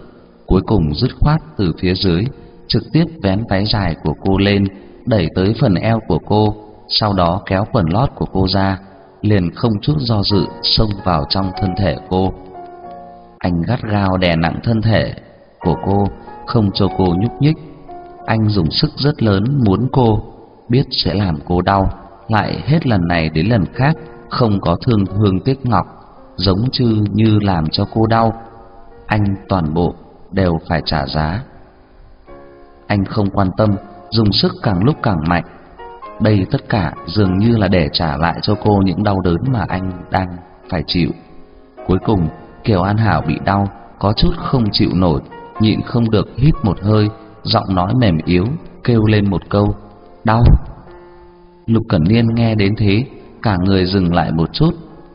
cuối cùng dứt khoát từ phía dưới trực tiếp vén váy dài của cô lên, đẩy tới phần eo của cô sau đó kéo quần lót của cô ra, liền không chút do dự xông vào trong thân thể cô. Anh gắt gao đè nặng thân thể của cô, không cho cô nhúc nhích. Anh dùng sức rất lớn muốn cô, biết sẽ làm cô đau, lại hết lần này đến lần khác không có thương hương tiếc ngọc, giống như như làm cho cô đau. Anh toàn bộ đều phải trả giá. Anh không quan tâm, dùng sức càng lúc càng mạnh, đây tất cả dường như là để trả lại cho cô những đau đớn mà anh đang phải chịu. Cuối cùng, Kiều An Hảo bị đau, có chút không chịu nổi, nhịn không được hít một hơi, giọng nói mềm yếu, kêu lên một câu, đau. Lục Cẩn Niên nghe đến thế, cả người dừng lại một chút,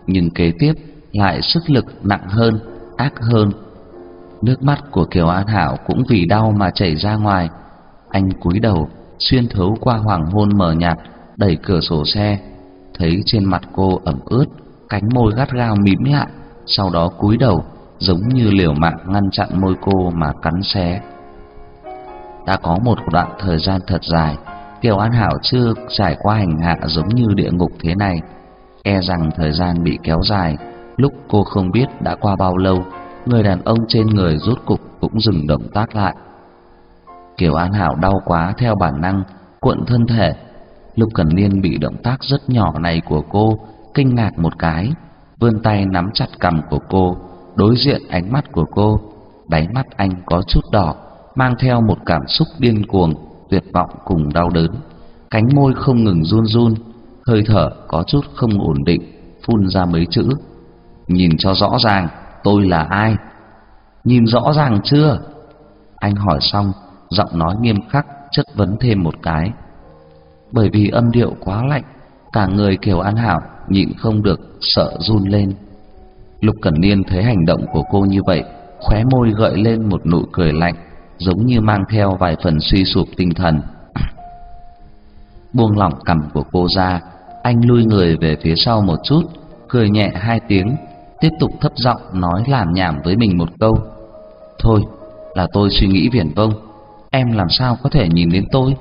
nhưng kế tiếp lại sức lực nặng hơn, ác hơn. Nước mắt của Kiều An Hảo cũng vì đau mà chảy ra ngoài. Anh cúi đầu xuyên thấu qua hoàng hôn mờ nhạt, đẩy cửa sổ xe, thấy trên mặt cô ẩm ướt, cánh môi gắt gao mím lại, sau đó cúi đầu, giống như liều mạng ngăn chặn môi cô mà cắn xé. Đã có một đoạn thời gian thật dài, Kiều An Hảo chưa trải qua hành hạ giống như địa ngục thế này, e rằng thời gian bị kéo dài, lúc cô không biết đã qua bao lâu, người đàn ông trên người rốt cục cũng dừng động tác lại. Kiều An Hảo đau quá theo bản năng cuộn thân thể. Lục Cẩn Niên bị động tác rất nhỏ này của cô kinh ngạc một cái, vươn tay nắm chặt cằm của cô, đối diện ánh mắt của cô, đáy mắt anh có chút đỏ, mang theo một cảm xúc điên cuồng, tuyệt vọng cùng đau đớn. Cánh môi không ngừng run run, hơi thở có chút không ổn định, phun ra mấy chữ: "Nhìn cho rõ ràng, tôi là ai?" "Nhìn rõ ràng chưa?" Anh hỏi xong, giọng nói nghiêm khắc chất vấn thêm một cái. Bởi vì âm điệu quá lạnh, cả người Kiều An Hảo nhịn không được sợ run lên. Lục Cẩn Niên thấy hành động của cô như vậy, khóe môi gợi lên một nụ cười lạnh, giống như mang theo vài phần suy sụp tinh thần. Buông lỏng cằm của cô ra, anh lui người về phía sau một chút, cười nhẹ hai tiếng, tiếp tục thấp giọng nói làm nhảm với mình một câu. Thôi, là tôi suy nghĩ viển vông em làm sao có thể nhìn đến tôi?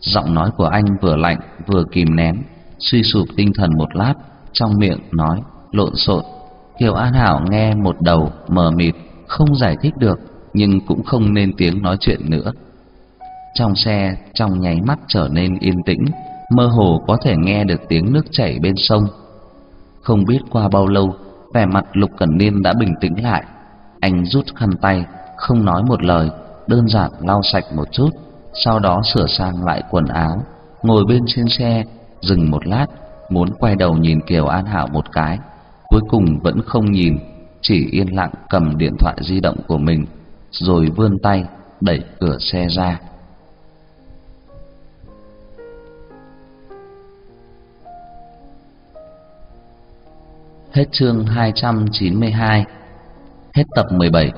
Giọng nói của anh vừa lạnh, vừa kìm nén, suy sụp tinh thần một lát, trong miệng nói, lộn xộn. Kiều an hảo nghe một đầu, mờ mịt, không giải thích được, nhưng cũng không nên tiếng nói chuyện nữa. Trong xe, trong nháy mắt trở nên yên tĩnh, mơ hồ có thể nghe được tiếng nước chảy bên sông. Không biết qua bao lâu, vẻ mặt lục cẩn niên đã bình tĩnh lại. Anh rút khăn tay, không nói một lời đơn giản lau sạch một chút, sau đó sửa sang lại quần áo, ngồi bên trên xe, dừng một lát, muốn quay đầu nhìn Kiều An Hảo một cái, cuối cùng vẫn không nhìn, chỉ yên lặng cầm điện thoại di động của mình, rồi vươn tay đẩy cửa xe ra. Hết chương 292 Hết tập 17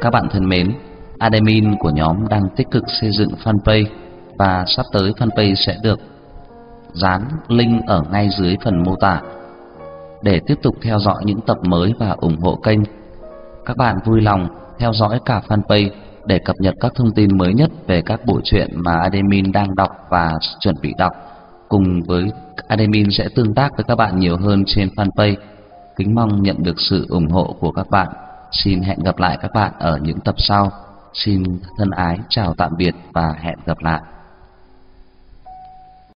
Các bạn thân mến, admin của nhóm đang tích cực xây dựng fanpage và sắp tới fanpage sẽ được dán link ở ngay dưới phần mô tả để tiếp tục theo dõi những tập mới và ủng hộ kênh. Các bạn vui lòng theo dõi cả fanpage để cập nhật các thông tin mới nhất về các bộ truyện mà admin đang đọc và chuẩn bị đọc. Cùng với, admin sẽ tương tác với các bạn nhiều hơn trên fanpage. Kính mong nhận được sự ủng hộ của các bạn. Xin hẹn gặp lại các bạn ở những tập sau. Xin thân ái chào tạm biệt và hẹn gặp lại.